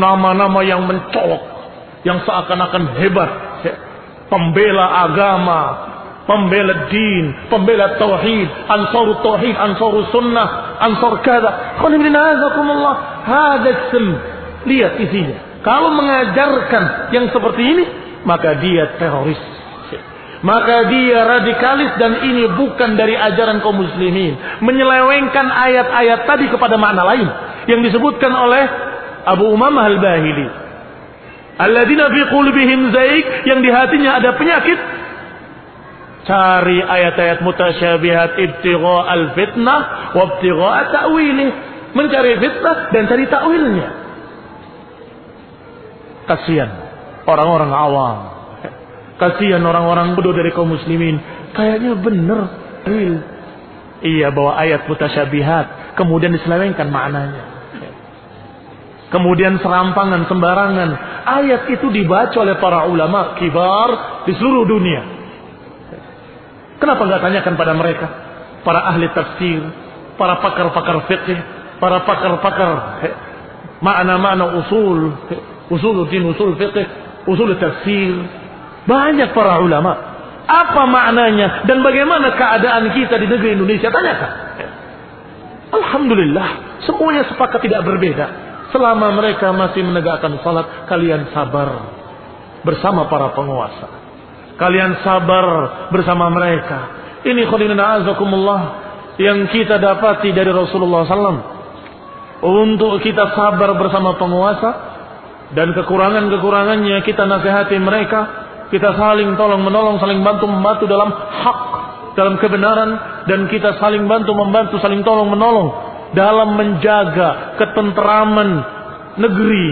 A: Nama-nama yang mencolok, yang seakan-akan hebat. Pembela agama, pembela din, pembela tauhid, ansar tauhid, ansar sunnah, ansar kada. Qulibinazakumullah. Hada ism. Lihat isinya. Kalau mengajarkan yang seperti ini, maka dia teroris maka dia radikalis dan ini bukan dari ajaran kaum muslimin. Menyelewengkan ayat-ayat tadi kepada makna lain. Yang disebutkan oleh Abu Umamah al-Bahili. Alladzina fi qulubihim zaik. Yang di hatinya ada penyakit. Cari ayat-ayat mutasyabihat ibtigha al-fitnah wa ibtigha ta'wilih. Mencari fitnah dan cari takwilnya. Kasihan orang-orang awam Kasihan orang-orang bodoh dari kaum muslimin. Kayaknya benar. Iya bawa ayat mutasyabihat. Kemudian diselewengkan maknanya. Kemudian serampangan, sembarangan. Ayat itu dibaca oleh para ulama kibar di seluruh dunia. Kenapa nggak tanyakan pada mereka? Para ahli tafsir, para pakar-pakar fikih, para pakar-pakar makna-makna usul, usul din, usul fikih, usul tafsir, banyak para ulama. Apa maknanya dan bagaimana keadaan kita di negeri Indonesia? Tanyakan. Alhamdulillah, semuanya sepakat tidak berbeda. Selama mereka masih menegakkan salat, kalian sabar bersama para penguasa. Kalian sabar bersama mereka. Ini khulina azakumullah yang kita dapati dari Rasulullah SAW. Untuk kita sabar bersama penguasa dan kekurangan-kekurangannya kita nasihati mereka. Kita saling tolong menolong, saling bantu membantu dalam hak, dalam kebenaran dan kita saling bantu membantu, saling tolong menolong dalam menjaga ketenteraman negeri,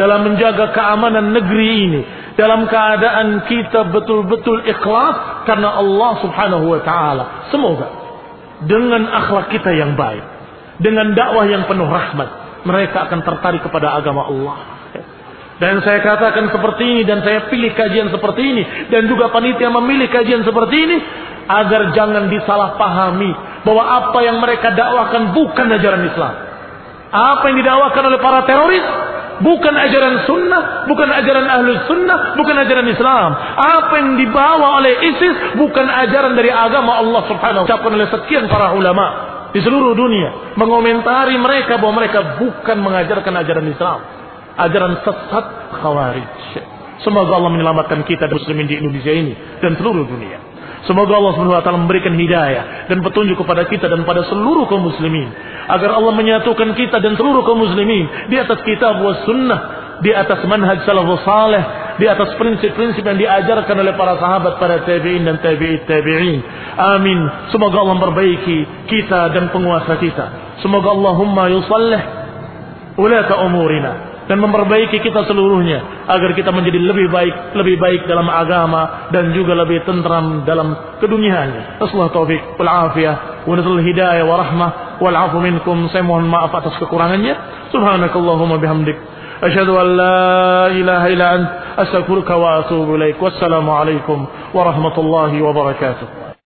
A: dalam menjaga keamanan negeri ini dalam keadaan kita betul-betul ikhlas karena Allah Subhanahu wa taala. Semoga dengan akhlak kita yang baik, dengan dakwah yang penuh rahmat, mereka akan tertarik kepada agama Allah. Dan saya katakan seperti ini dan saya pilih kajian seperti ini dan juga panitia memilih kajian seperti ini agar jangan disalahpahami bahwa apa yang mereka dakwahkan bukan ajaran Islam. Apa yang didakwakan oleh para teroris Bukan ajaran sunnah, bukan ajaran ahli sunnah, bukan ajaran Islam. Apa yang dibawa oleh ISIS bukan ajaran dari agama Allah subhanahu wa oleh sekian para ulama di seluruh dunia. Mengomentari mereka bahwa mereka bukan mengajarkan ajaran Islam. Ajaran sesat khawarij. Semoga Allah menyelamatkan kita muslimin di Indonesia ini dan seluruh dunia. Semoga Allah Subhanahu wa taala memberikan hidayah dan petunjuk kepada kita dan pada seluruh kaum muslimin agar Allah menyatukan kita dan seluruh kaum muslimin di atas kitab was sunnah, di atas manhaj salafus saleh, di atas prinsip-prinsip yang diajarkan oleh para sahabat, para tabi'in dan tabi'it tabi'in. Amin. Semoga Allah memperbaiki kita dan penguasa kita. Semoga Allahumma yusallih ulata umurina dan memperbaiki kita seluruhnya agar kita menjadi lebih baik lebih baik dalam agama dan juga lebih tentram dalam keduniaannya. Rasulullah taufik wal afiyah wa nasul hidayah wa rahmah wal afu minkum. Saya mohon maaf atas kekurangannya. Subhanakallahumma bihamdik asyhadu an la ilaha illa ant astaghfiruka wa atubu ilaik. Wassalamu alaikum warahmatullahi wabarakatuh.